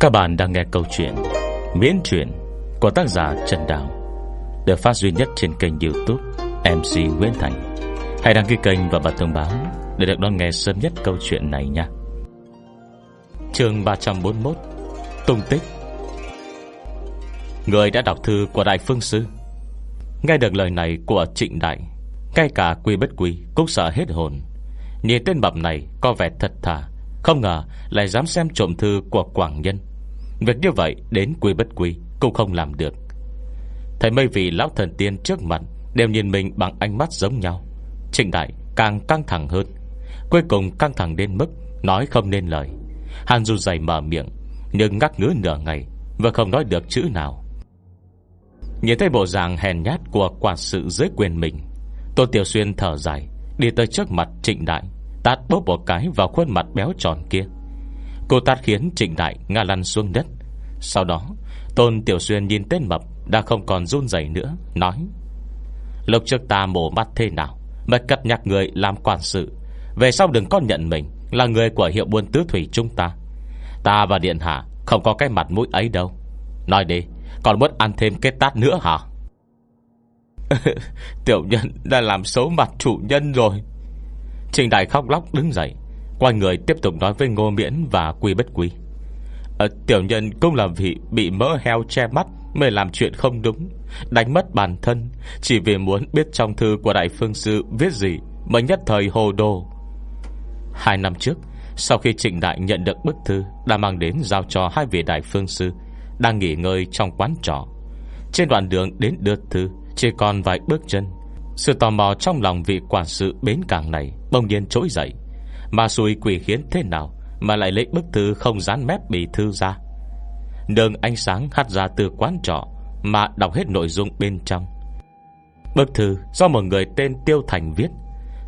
Các bạn đang nghe câu chuyện Miễn truyện của tác giả Trần Đào, Được phát duy nhất trên kênh youtube MC Nguyễn Thành. Hãy đăng ký kênh và bật thông báo Để được đón nghe sớm nhất câu chuyện này nha. Chương 341 Tung tích. Người đã đọc thư của Đại Phương Sư. Nghe được lời này của Trịnh Đại, Ngay cả quy bất quy Cũng sợ hết hồn. Nhìn tên bập này có vẻ thật thà, Không ngờ lại dám xem trộm thư của Quảng Nhân. Việc như vậy đến quy bất quy, Cũng không làm được. Thấy mấy vị lão thần tiên trước mặt Đều nhìn mình bằng ánh mắt giống nhau. Trịnh Đại càng căng thẳng hơn. Cuối cùng căng thẳng đến mức Nói không nên lời. Hàn dù dày mở miệng, Nhưng ngắc ngứa nửa ngày Và không nói được chữ nào. Nhìn thấy bộ dạng hèn nhát của quản sự dưới quyền mình Tô Tiểu Xuyên thở dài, Đi tới trước mặt trịnh đại, Tát bóp một cái vào khuôn mặt béo tròn kia. Cô tát khiến trịnh đại ngã lăn xuống đất. Sau đó, Tôn Tiểu Xuyên nhìn tên mập Đã không còn run rẩy nữa, Nói Lúc trước ta mổ mắt thế nào? Mà cất nhắc người làm quản sự. Về sau đừng có nhận mình Là người của hiệu buôn tứ thủy chúng ta. Ta và Điện Hạ Không có cái mặt mũi ấy đâu. Nói đi, Còn muốn ăn thêm cái tát nữa hả? Tiểu nhân đã làm xấu mặt chủ nhân rồi. Trình Đại khóc lóc đứng dậy. Quay người tiếp tục nói với Ngô Miễn và Quy Bất Quy. À, Tiểu nhân cũng là vì bị mỡ heo che mắt Mới làm chuyện không đúng Đánh mất bản thân Chỉ vì muốn biết trong thư của Đại Phương Sư Viết gì Mới nhất thời hồ đồ. Hai năm trước Sau khi Trịnh Đại nhận được bức thư Đã mang đến giao cho hai vị Đại Phương Sư Đang nghỉ ngơi trong quán trọ. Trên đoạn đường đến đưa thư Chỉ còn vài bước chân. Sự tò mò trong lòng vị quản sự bến cảng này Bông nhiên trỗi dậy. Mà xui quỷ khiến thế nào Mà lại lấy bức thư không dán mép bị thư ra? Đường ánh sáng hắt ra từ quán trọ Mà đọc hết nội dung bên trong. Bức thư do một người tên Tiêu Thành viết.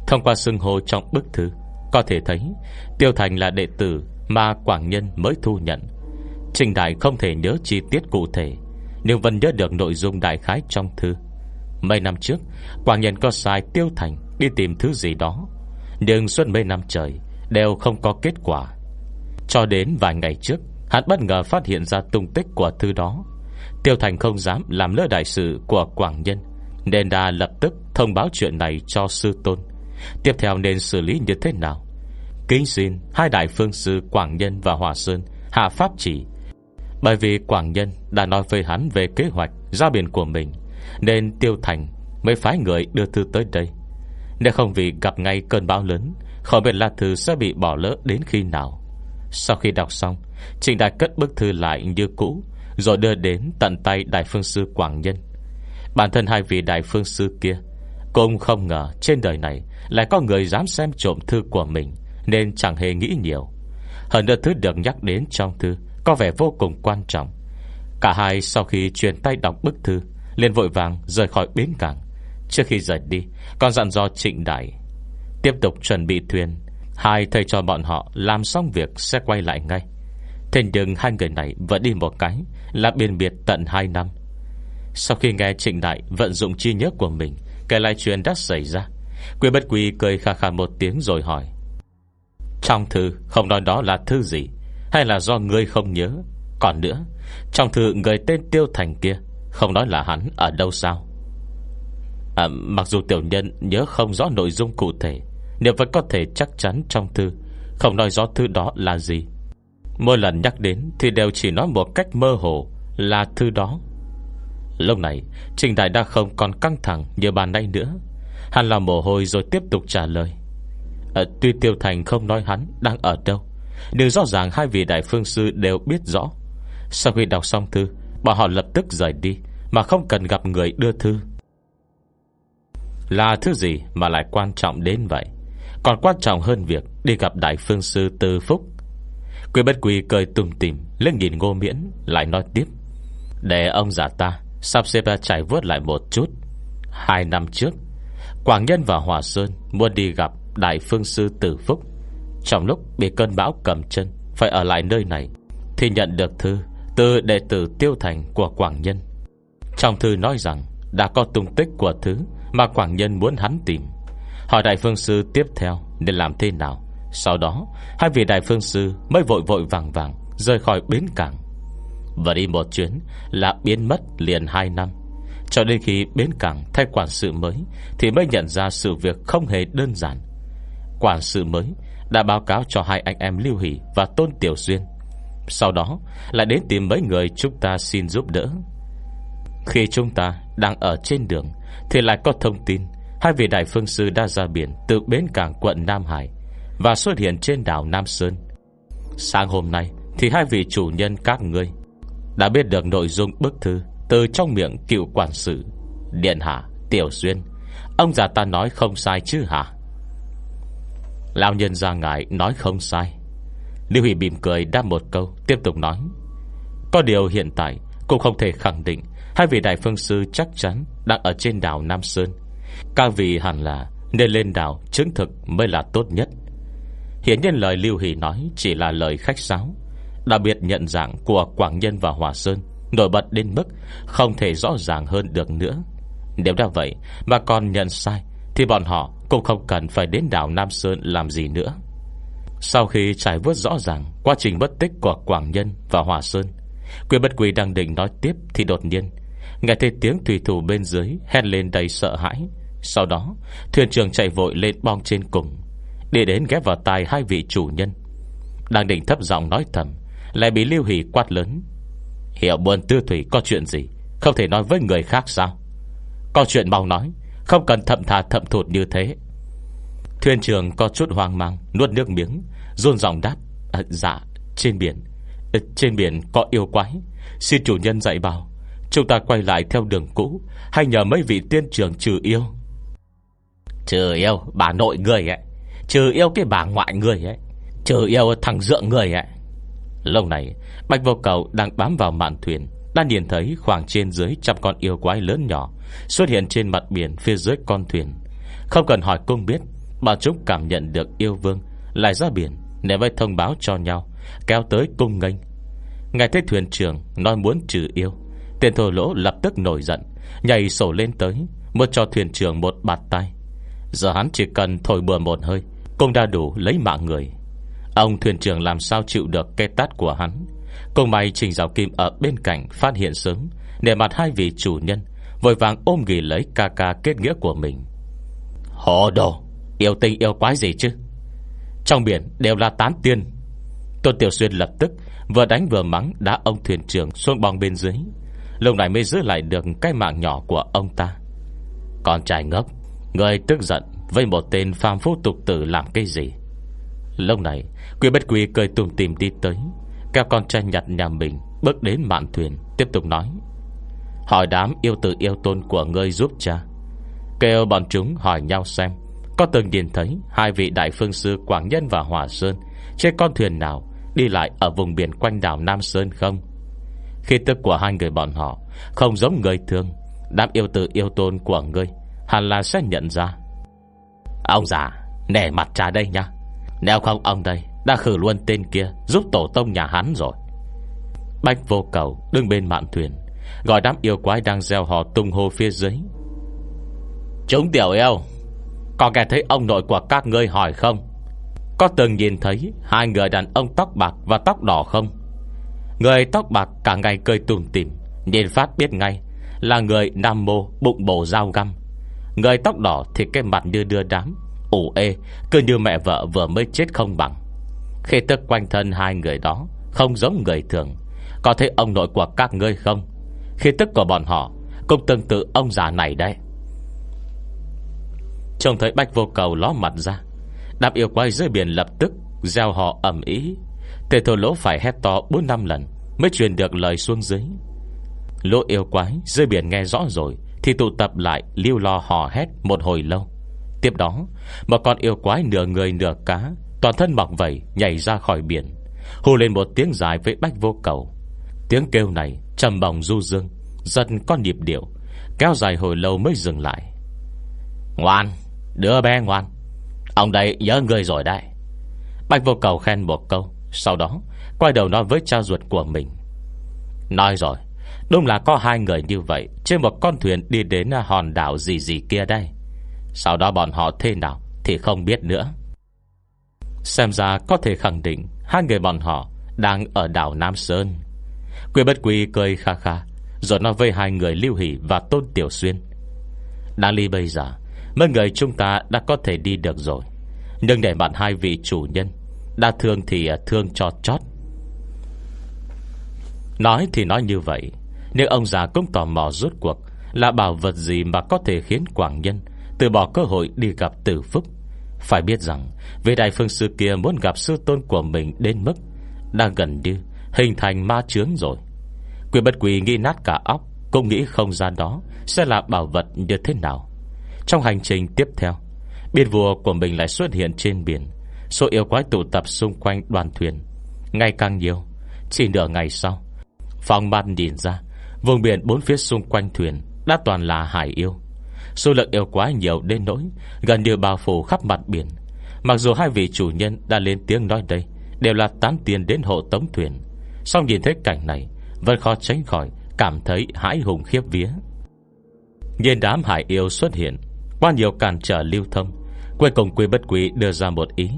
Thông qua xưng hô trong bức thư, Có thể thấy Tiêu Thành là đệ tử Mà Quảng Nhân mới thu nhận. Trình Đại không thể nhớ chi tiết cụ thể, Nhưng vẫn nhớ được nội dung đại khái trong thư. Mấy năm trước, Quảng Nhân có sai Tiêu Thành Đi tìm thứ gì đó nhưng suốt mấy năm trời, Đều không có kết quả. Cho đến vài ngày trước, Hắn bất ngờ phát hiện ra tung tích của thư đó. Tiêu Thành không dám làm lỡ đại sự của Quảng Nhân, Nên đã lập tức thông báo chuyện này cho sư tôn. Tiếp theo nên xử lý như thế nào? Kính xin Hai đại phương sư Quảng Nhân và Hòa Sơn Hạ pháp chỉ. Bởi vì Quảng Nhân đã nói với hắn Về kế hoạch ra biển của mình, Nên Tiêu Thành mới phái người đưa thư tới đây. Nếu không vì gặp ngay cơn bão lớn, Khỏi biết là thư sẽ bị bỏ lỡ đến khi nào? Sau khi đọc xong, Trình Đại cất bức thư lại như cũ, Rồi đưa đến tận tay Đại Phương Sư Quảng Nhân. Bản thân hai vị Đại Phương Sư kia Cũng không ngờ trên đời này Lại có người dám xem trộm thư của mình, Nên chẳng hề nghĩ nhiều. Hơn nữa thứ được nhắc đến trong thư Có vẻ vô cùng quan trọng. Cả hai sau khi truyền tay đọc bức thư, liền vội vàng rời khỏi bến cảng. Trước khi rời đi Còn dặn dò trịnh đại Tiếp tục chuẩn bị thuyền. Hai thầy cho bọn họ làm xong việc Sẽ quay lại ngay. Thế nhưng hai người này vẫn đi một cái Là biên biệt tận 2 năm. Sau khi nghe trịnh đại vận dụng chi nhớ của mình, Kể lại chuyện đã xảy ra Quy bất quy cười khà khà một tiếng rồi hỏi, Trong thư không nói đó là thư gì? Hay là do ngươi không nhớ? Còn nữa, Trong thư người tên Tiêu Thành kia Không nói là hắn ở đâu sao? À, Mặc dù tiểu nhân nhớ không rõ nội dung cụ thể Nhưng vẫn có thể chắc chắn trong thư. Không nói rõ thư đó là gì. Mỗi lần nhắc đến Thì đều chỉ nói một cách mơ hồ Là thư đó. Lúc này Trình Đại đã không còn căng thẳng như bàn nay nữa. Hắn làm mồ hôi rồi tiếp tục trả lời. À, Tuy Tiêu Thành không nói hắn Đang ở đâu Nhưng rõ ràng hai vị đại phương sư đều biết rõ. Sau khi đọc xong thư Bọn họ lập tức rời đi Mà không cần gặp người đưa thư. Là thứ gì mà lại quan trọng đến vậy? Còn quan trọng hơn việc Đi gặp đại phương sư Tư Phúc. Quy bất quy cười tùm tìm, Lên nhìn ngô miễn, Lại nói tiếp. Để ông giả ta, Sắp xếp ra trải vớt lại một chút. Hai năm trước, Quảng Nhân và Hòa Sơn Muốn đi gặp Đại Phương Sư Tử Phúc. Trong lúc bị cơn bão cầm chân, Phải ở lại nơi này, Thì nhận được thư Từ đệ tử Tiêu Thành của Quảng Nhân. Trong thư nói rằng, Đã có tung tích của thứ mà Quảng Nhân muốn hắn tìm. Hỏi Đại Phương Sư tiếp theo Nên làm thế nào. Sau đó, Hai vị Đại Phương Sư mới vội vội vàng vàng Rời khỏi bến cảng. Và đi một chuyến Là biến mất liền 2 năm. Cho đến khi bến cảng thay quản sự mới Thì mới nhận ra sự việc không hề đơn giản. Quản sự mới Đã báo cáo cho hai anh em Lưu Hỷ Và Tôn Tiểu Duyên. Sau đó lại đến tìm mấy người chúng ta xin giúp đỡ. Khi chúng ta đang ở trên đường thì lại có thông tin. Hai vị đại phương sư đã ra biển Từ bến cảng quận Nam Hải Và xuất hiện trên đảo Nam Sơn. Sáng hôm nay Thì hai vị chủ nhân các ngươi Đã biết được nội dung bức thư Từ trong miệng cựu quản sự Điện hạ Tiểu Duyên. Ông già ta nói không sai chứ hả? Lão nhân ra ngại nói không sai. Lưu Hỷ bìm cười đáp một câu, Tiếp tục nói. Có điều hiện tại cũng không thể khẳng định Hai vị đại phương sư chắc chắn Đang ở trên đảo Nam Sơn. Các vị hẳn là nên lên đảo Chứng thực mới là tốt nhất. Hiện nhiên lời Lưu Hỷ nói Chỉ là lời khách sáo, Đặc biệt nhận dạng của Quảng Nhân và Hòa Sơn, Nổi bật đến mức Không thể rõ ràng hơn được nữa. Nếu đã vậy mà còn nhận sai, Thì bọn họ cũng không cần phải đến đảo Nam Sơn làm gì nữa. Sau khi trải vớt rõ ràng Quá trình bất tích của Quảng Nhân và Hòa Sơn Quyền bất quỳ đang định nói tiếp Thì đột nhiên Nghe thấy tiếng thủy thủ bên dưới Hét lên đầy sợ hãi. Sau đó thuyền trưởng chạy vội lên bong trên cùng Để đến ghép vào tai hai vị chủ nhân. Đang định thấp giọng nói thầm Lại bị Lưu Hỷ quát lớn. Hiểu buồn tư thủy có chuyện gì? Không thể nói với người khác sao? Có chuyện mau nói Không cần thậm thà thậm thụt như thế. Thuyền trưởng có chút hoang mang Nuốt nước miếng Rôn giọng đáp à, Dạ trên biển. À, Trên biển có yêu quái. Xin chủ nhân dạy bảo Chúng ta quay lại theo đường cũ Hay nhờ mấy vị tiên trưởng trừ yêu? Trừ yêu bà nội người ấy. Trừ yêu cái bà ngoại người ấy. Trừ yêu thằng dượng người ấy. Lâu này Bạch vô cầu đang bám vào mạn thuyền Đã nhìn thấy khoảng trên dưới trăm con yêu quái lớn nhỏ Xuất hiện trên mặt biển phía dưới con thuyền. Không cần hỏi cung biết Bọn chúng cảm nhận được yêu vương Lại ra biển để mới thông báo cho nhau Kéo tới cung nghênh. Ngài thấy thuyền trưởng nói muốn trừ yêu Tiền thổ lỗ lập tức nổi giận, Nhảy sổ lên tới Muốn cho thuyền trưởng một bạt tay. Giờ hắn chỉ cần thổi bừa một hơi, Cũng đã đủ lấy mạng người. Ông thuyền trưởng làm sao chịu được cái tát của hắn? Cùng may Trình Giáo Kim ở bên cạnh Phát hiện sớm Để mặt hai vị chủ nhân, Vội vàng ôm ghi lấy ca ca kết nghĩa của mình. Hồ đồ, Yêu tinh yêu quái gì chứ? Trong biển đều là tán tiên. Tôn Tiểu Xuyên lập tức Vừa đánh vừa mắng đã ông thuyền trưởng xuống bong bên dưới. Lúc này mới giữ lại được Cái mạng nhỏ của ông ta. Con trai ngốc, Người tức giận với một tên phàm phu tục tử làm cái gì? Lúc này, Quy bất quy cười tùm tìm đi tới Kéo con trai nhặt nhà mình Bước đến mạn thuyền, Tiếp tục nói. Hỏi đám yêu tử yêu tôn của ngươi giúp cha. Kêu bọn chúng hỏi nhau xem, Có từng nhìn thấy Hai vị đại phương sư Quảng Nhân và Hòa Sơn, Trên con thuyền nào Đi lại ở vùng biển quanh đảo Nam Sơn không? Khi tức của hai người bọn họ, Không giống người thường, Đám yêu tử yêu tôn của ngươi, Hẳn là sẽ nhận ra. Ông già, Nể mặt trà đây nha Nếu không ông đây Đã khử luôn tên kia, Giúp tổ tông nhà hắn rồi. Bách vô cầu đứng bên mạn thuyền, Gọi đám yêu quái đang gieo họ tung hô phía dưới. Chúng tiểu yêu, Có nghe thấy ông nội của các ngươi hỏi không? Có từng nhìn thấy Hai người đàn ông tóc bạc và tóc đỏ không? Người tóc bạc cả ngày cười tùm tìm Nhìn phát biết ngay Là người Nam Mô bụng bổ dao găm. Người tóc đỏ thì cái mặt như đưa đám, ủ ê, Cứ như mẹ vợ vừa mới chết không bằng. Khi tức quanh thân hai người đó, Không giống người thường. Có thấy ông nội của các ngươi không? Khi tức của bọn họ, Cũng tương tự ông già này đấy. Trông thấy bách vô cầu ló mặt ra, Đạp yêu quay dưới biển lập tức, Gieo họ ẩm ý. Tề thổ lỗ phải hét to 4 năm lần. Mới truyền được lời xuống dưới. Lỗ yêu quái dưới biển nghe rõ rồi, Thì tụ tập lại lưu lo hò hét Một hồi lâu. Tiếp đó, Một con yêu quái nửa người nửa cá, Toàn thân mọc vẩy nhảy ra khỏi biển, Hù lên một tiếng dài với bách vô cầu. Tiếng kêu này trầm bồng du dương Dần con nhịp điệu, Kéo dài hồi lâu mới dừng lại. Ngoan, Đứa bé ngoan, Ông đây nhớ người rồi đây Bạch vô cầu khen một câu, Sau đó quay đầu nói với cha ruột của mình. Nói rồi, Đúng là có hai người như vậy, Trên một con thuyền đi đến hòn đảo gì gì kia đây. Sau đó bọn họ thế nào Thì không biết nữa. Xem ra có thể khẳng định Hai người bọn họ Đang ở đảo Nam Sơn. Quy bất quy cười kha kha, Rồi nói với hai người Lưu Hỷ và Tôn Tiểu Xuyên. Đáng ly bây giờ, Mấy người chúng ta đã có thể đi được rồi. Nhưng để bạn hai vị chủ nhân, Đã thương thì thương cho chót. Nói thì nói như vậy, Nhưng ông già cũng tò mò rốt cuộc Là bảo vật gì mà có thể khiến Quảng Nhân Từ bỏ cơ hội đi gặp tử phúc. Phải biết rằng, Vị đại phương sư kia muốn gặp sư tôn của mình Đến mức Đang gần như hình thành ma chướng rồi. Quỷ bất quỷ nghi nát cả óc, Cũng nghĩ không gian đó Sẽ là bảo vật như thế nào. Trong hành trình tiếp theo, Biên vua của mình lại xuất hiện trên biển. Số yêu quái tụ tập xung quanh đoàn thuyền. Ngày càng nhiều, Chỉ nửa ngày sau Phòng ban nhìn ra, Vùng biển bốn phía xung quanh thuyền Đã toàn là hải yêu. Số lượng yêu quá nhiều đến nỗi Gần như bao phủ khắp mặt biển. Mặc dù hai vị chủ nhân đã lên tiếng nói đây, Đều là tán tiền đến hộ tống thuyền. Xong nhìn thấy cảnh này, Vẫn khó tránh khỏi Cảm thấy hãi hùng khiếp vía. Nhìn đám hải yêu xuất hiện, Qua nhiều cản trở lưu thông, Cuối cùng quy bất quý đưa ra một ý.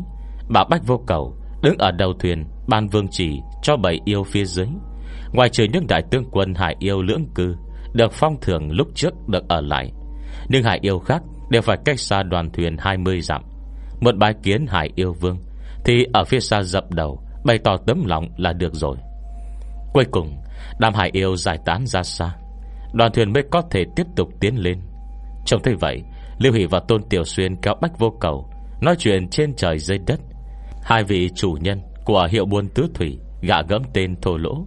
Bảo Bách vô cầu Đứng ở đầu thuyền Ban vương chỉ cho bảy yêu phía dưới. Ngoài trừ những đại tướng quân hải yêu lưỡng cư, Được phong thưởng lúc trước được ở lại. Nhưng hải yêu khác, Đều phải cách xa đoàn thuyền 20 dặm. Một bài kiến hải yêu vương, Thì ở phía xa dập đầu, Bày tỏ tấm lòng là được rồi. Cuối cùng Đàm hải yêu giải tán ra xa. Đoàn thuyền mới có thể tiếp tục tiến lên. Trông thấy vậy, Lưu Hỷ và Tôn Tiểu Xuyên kéo bách vô cầu, Nói chuyện trên trời dưới đất. Hai vị chủ nhân của hiệu buôn tứ thủy Gạ gẫm tên thô lỗ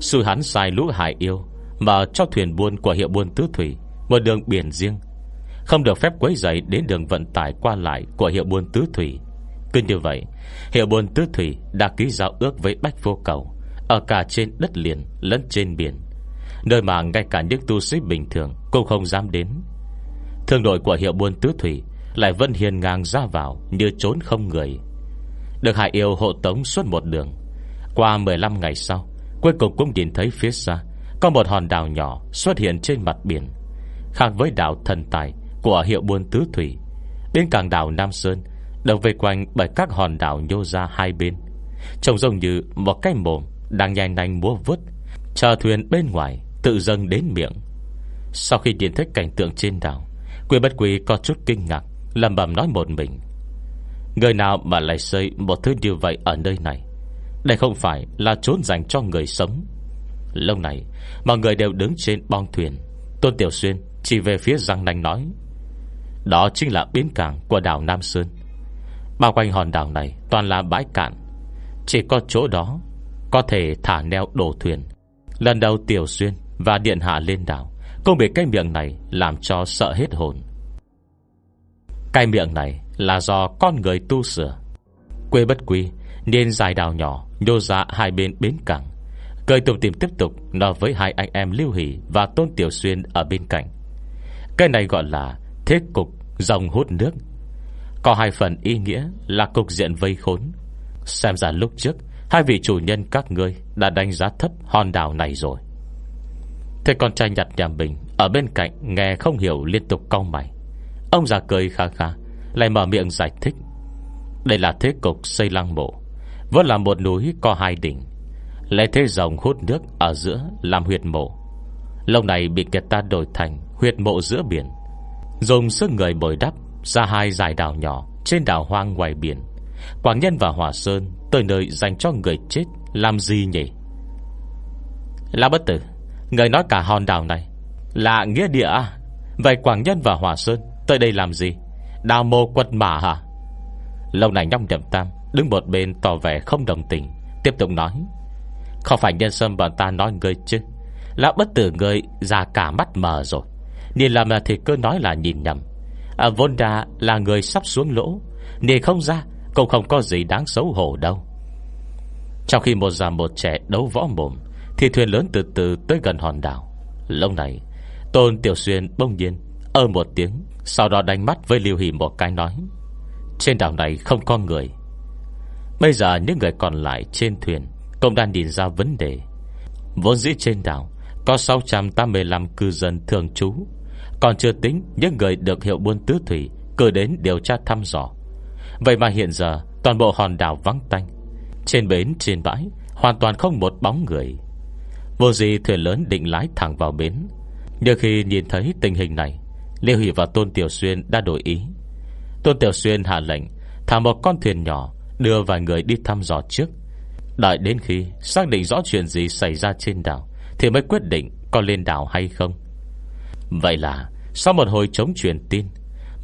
Xui hắn sai lũ hải yêu, Mà cho thuyền buôn của hiệu buôn tứ thủy, Một đường biển riêng. Không được phép quấy dậy đến đường vận tải qua lại Của hiệu buôn tứ thủy. Cứ như vậy, Hiệu buôn tứ thủy đã ký giao ước với Bách Vô Cầu, Ở cả trên đất liền lẫn trên biển. Nơi mà ngay cả những tu sĩ bình thường Cũng không dám đến. Thương đội của hiệu buôn tứ thủy Lại vẫn hiền ngang ra vào Như trốn không người. Được hải yêu hộ tống suốt một đường, Qua 15 ngày sau Cuối cùng cũng nhìn thấy phía xa, Có một hòn đảo nhỏ xuất hiện trên mặt biển, Khác với đảo thần tài Của hiệu buôn tứ thủy. Bên cảng đảo Nam Sơn, Được vây quanh bởi các hòn đảo nhô ra hai bên, Trông giống như một cái mồm Đang nhanh nhanh múa vút Chờ thuyền bên ngoài tự dâng đến miệng. Sau khi nhìn thấy cảnh tượng trên đảo Quyền bất quý có chút kinh ngạc Lầm bầm nói một mình. Người nào mà lại xây một thứ như vậy Ở nơi này? Đây không phải là trốn dành cho người sống. Lâu này Mọi người đều đứng trên bong thuyền. Tôn Tiểu Xuyên chỉ về phía răng nanh nói, Đó chính là bến cảng của đảo Nam Sơn. Bao quanh hòn đảo này Toàn là bãi cạn. Chỉ có chỗ đó Có thể thả neo đổ thuyền. Lần đầu Tiểu Xuyên và Điện Hạ lên đảo Cũng bị cái miệng này Làm cho sợ hết hồn. Cái miệng này là do con người tu sửa. Quê bất quy, Nên dài đào nhỏ Nhô ra hai bên bến cảng. Cười tùm tìm tiếp tục Nói với hai anh em Lưu Hỷ Và Tôn Tiểu Xuyên ở bên cạnh. Cái này gọi là Thế cục dòng hút nước. Có hai phần ý nghĩa là cục diện vây khốn. Xem ra lúc trước, Hai vị chủ nhân các ngươi Đã đánh giá thấp hòn đảo này rồi. Thế con trai nhặt nhà mình Ở bên cạnh nghe không hiểu liên tục cau mày. Ông già cười khá khá Lại mở miệng giải thích. Đây là thế cục xây lăng mộ. Vẫn là một núi có hai đỉnh. Lại thế dòng hút nước ở giữa Làm huyệt mộ. Lâu này bị kẹt ta đổi thành huyệt mộ giữa biển. Dùng sức người bồi đắp Ra hai giải đảo nhỏ Trên đảo hoang ngoài biển. Quảng Nhân và Hòa Sơn Tới nơi dành cho người chết Làm gì nhỉ? Là bất tử, Người nói cả hòn đảo này Là nghĩa địa à? Vậy Quảng Nhân và Hòa Sơn Tới đây làm gì? Đào mô quật mả hả? Lâu này nhong nhậm tam Đứng một bên tỏ vẻ không đồng tình Tiếp tục nói Không phải nhân sâm bọn ta nói ngươi chứ? Lão bất tử ngươi ra cả mắt mờ rồi Nhìn làm thì cứ nói là nhìn nhầm. À, Vốn ra là người sắp xuống lỗ Nhìn không ra Cũng không có gì đáng xấu hổ đâu. Trong khi một già một trẻ đấu võ mồm Thì thuyền lớn từ từ tới gần hòn đảo. Lúc này Tôn Tiểu Xuyên bông nhiên Ơ một tiếng Sau đó đánh mắt với Lưu Hỷ một cái nói Trên đảo này không có người Bây giờ những người còn lại trên thuyền Cũng đang nhìn ra vấn đề. Vốn dĩ trên đảo, Có 685 cư dân thường trú. Còn chưa tính, những người được hiệu buôn tứ thủy Cử đến điều tra thăm dò. Vậy mà hiện giờ, Toàn bộ hòn đảo vắng tanh. Trên bến, trên bãi, Hoàn toàn không một bóng người. Vô gì thuyền lớn định lái thẳng vào bến. Nhưng khi nhìn thấy tình hình này, Liêu Hỷ và Tôn Tiểu Xuyên đã đổi ý. Tôn Tiểu Xuyên hạ lệnh, Thả một con thuyền nhỏ Đưa vài người đi thăm dò trước. Đợi đến khi xác định rõ chuyện gì xảy ra trên đảo, Thì mới quyết định có lên đảo hay không. Vậy là, Sau một hồi chống truyền tin,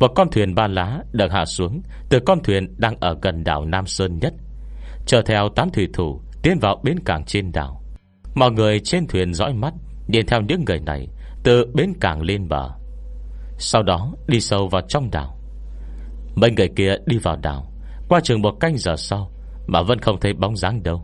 Một con thuyền ba lá được hạ xuống Từ con thuyền đang ở gần đảo Nam Sơn nhất. Chờ theo tám thủy thủ Tiến vào bến cảng trên đảo. Mọi người trên thuyền dõi mắt, Nhìn theo những người này Từ bến cảng lên bờ. Sau đó đi sâu vào trong đảo. Mấy người kia đi vào đảo. Qua chừng một canh giờ sau, Mà vẫn không thấy bóng dáng đâu.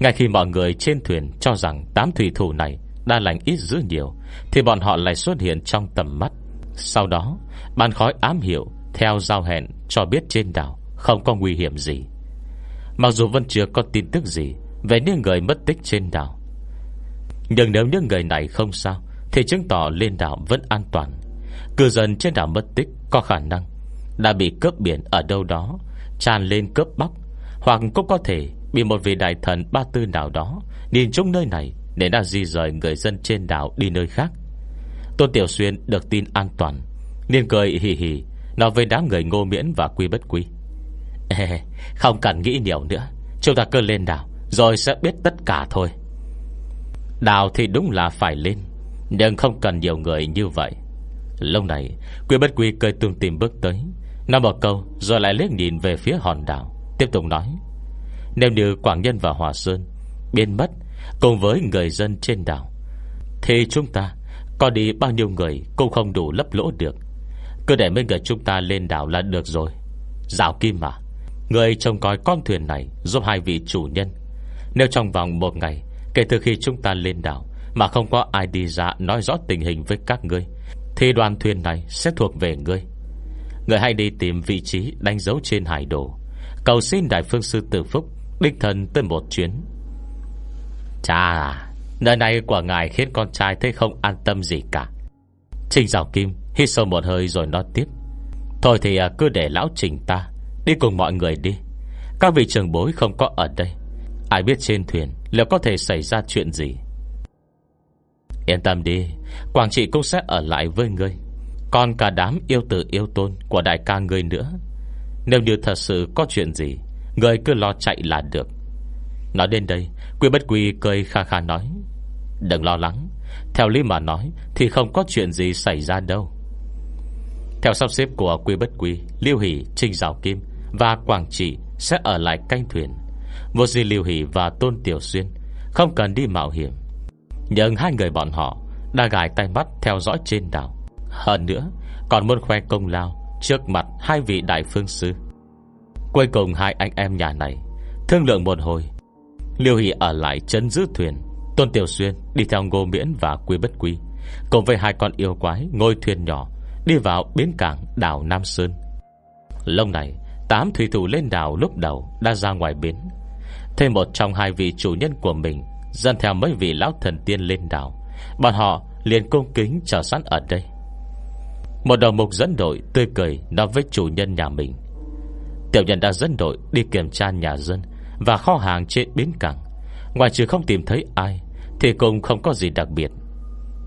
Ngay khi mọi người trên thuyền cho rằng Tám thủy thủ này đã lành ít dữ nhiều, Thì bọn họ lại xuất hiện trong tầm mắt. Sau đó Bàn khói ám hiệu, Theo giao hẹn, cho biết trên đảo Không có nguy hiểm gì. Mặc dù vẫn chưa có tin tức gì Về những người mất tích trên đảo, Nhưng nếu những người này không sao, Thì chứng tỏ lên đảo vẫn an toàn. Cư dân trên đảo mất tích Có khả năng Đã bị cướp biển ở đâu đó Tràn lên cướp bóc, Hoặc cũng có thể bị một vị đại thần ba tư nào đó Nhìn chung nơi này Để đã di rời người dân trên đảo đi nơi khác. Tôn Tiểu Xuyên được tin an toàn Nên cười hì hì, Nói với đám người ngô miễn và quy bất quy. Không cần nghĩ nhiều nữa, Chúng ta cứ lên đảo, Rồi sẽ biết tất cả thôi. Đảo thì đúng là phải lên, Nhưng không cần nhiều người như vậy. Lâu này, Quy bất quy cười tung tìm bước tới Nói một câu, rồi lại liếc nhìn về phía hòn đảo, Tiếp tục nói. Nếu như Quảng Nhân và Hòa Sơn Biến mất cùng với người dân trên đảo, Thì chúng ta Có đi bao nhiêu người cũng không đủ lấp lỗ được. Cứ để mấy người chúng ta lên đảo là được rồi. Dạo kim mà Người trông coi con thuyền này Giúp hai vị chủ nhân. Nếu trong vòng một ngày, Kể từ khi chúng ta lên đảo Mà không có ai đi ra nói rõ tình hình với các ngươi, Thì đoàn thuyền này sẽ thuộc về ngươi. Người hãy đi tìm vị trí đánh dấu trên hải đồ Cầu xin Đại Phương Sư Tử Phúc Đích thân tới một chuyến. Chà à Nơi này của ngài khiến con trai thấy không an tâm gì cả. Trình Giảo Kim Hít sâu một hơi rồi nói tiếp. Thôi thì à, cứ để lão trình ta Đi cùng mọi người đi. Các vị trường bối không có ở đây. Ai biết trên thuyền liệu có thể xảy ra chuyện gì. Yên tâm đi, Quảng trị cũng sẽ ở lại với ngươi. Còn cả đám yêu tử yêu tôn Của đại ca người nữa. Nếu như thật sự có chuyện gì người cứ lo chạy là được. Nói đến đây Quy bất quy cười kha kha nói Đừng lo lắng Theo lý mà nói Thì không có chuyện gì xảy ra đâu. Theo sắp xếp của Quy bất quy Liêu Hỷ, Trinh Giảo Kim Và Quảng Trị sẽ ở lại canh thuyền. Vô di Liêu Hỷ và Tôn Tiểu Xuyên Không cần đi mạo hiểm Nhưng hai người bọn họ Đã gài tay mắt theo dõi trên đảo. Hơn nữa, Còn muốn khoe công lao Trước mặt hai vị đại phương sư. Cuối cùng hai anh em nhà này Thương lượng một hồi. Liêu Hỷ ở lại chấn giữ thuyền, Tôn Tiểu Xuyên đi theo Ngô Miễn và Quy Bất Quy, Cùng với hai con yêu quái Ngôi thuyền nhỏ Đi vào bến cảng đảo Nam Sơn. Lâu này, Tám thủy thủ lên đảo lúc đầu Đã ra ngoài bến. Thêm một trong hai vị chủ nhân của mình Dân theo mấy vị lão thần tiên lên đảo. Bọn họ liền cung kính chờ sẵn ở đây. Một đầu mục dẫn đội Tươi cười nói với chủ nhân nhà mình. Tiểu nhân đã dẫn đội đi kiểm tra nhà dân Và kho hàng trên bến cảng. Ngoài trừ không tìm thấy ai, Thì cũng không có gì đặc biệt.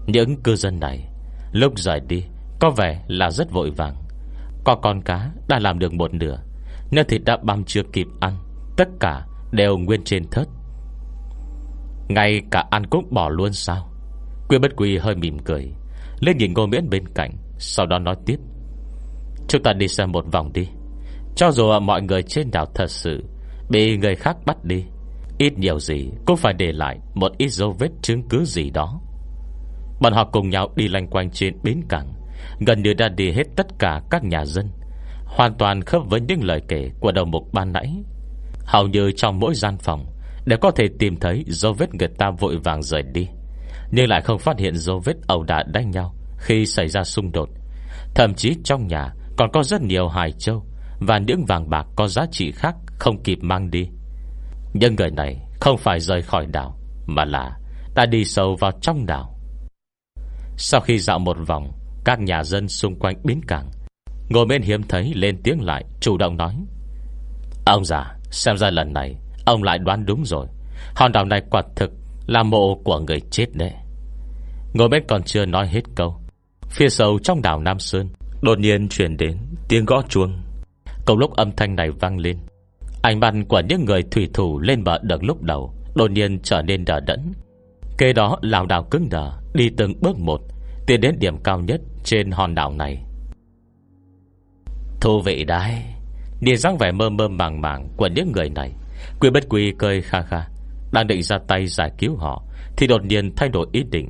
Những cư dân này, Lúc rời đi, Có vẻ là rất vội vàng. Có con cá đã làm được một nửa Nếu thịt đã băm chưa kịp ăn, Tất cả đều nguyên trên thớt. Ngay cả ăn cũng bỏ luôn sao? Quyên bất quỳ hơi mỉm cười, Lên nhìn ngô miễn bên cạnh sau đó nói tiếp. Chúng ta đi xem một vòng đi. Cho dù mọi người trên đảo thật sự Bị người khác bắt đi, Ít nhiều gì cũng phải để lại Một ít dấu vết chứng cứ gì đó. Bọn họ cùng nhau đi lanh quanh trên bến cảng, Gần như đã đi hết tất cả các nhà dân, Hoàn toàn khớp với những lời kể Của đầu mục ban nãy. Hầu như trong mỗi gian phòng Để có thể tìm thấy dấu vết người ta vội vàng rời đi, Nhưng lại không phát hiện dấu vết ẩu đả đánh nhau. Khi xảy ra xung đột. Thậm chí trong nhà Còn có rất nhiều hài châu Và những vàng bạc có giá trị khác Không kịp mang đi. Nhưng người này không phải rời khỏi đảo, Mà là đã đi sâu vào trong đảo. Sau khi dạo một vòng, Các nhà dân xung quanh biến cảng, Ngồi bên hiếm thấy lên tiếng lại, Chủ động nói, Ông già, xem ra lần này Ông lại đoán đúng rồi. Hòn đảo này quả thực Là mộ của người chết đấy. Ngồi bên còn chưa nói hết câu Phía sâu trong đảo Nam Sơn, Đột nhiên chuyển đến tiếng gõ chuông. Cầu lúc âm thanh này vang lên, Ánh mắt của những người thủy thủ lên bờ được lúc đầu Đột nhiên trở nên đờ đẫn. Kế đó lào đảo cứng đờ, Đi từng bước một, Tiến đến điểm cao nhất trên hòn đảo này. Thú vị đấy. Nhìn dáng vẻ mơ mơ màng màng Của những người này Quy bất quy cười kha kha, Đang định ra tay giải cứu họ, Thì đột nhiên thay đổi ý định.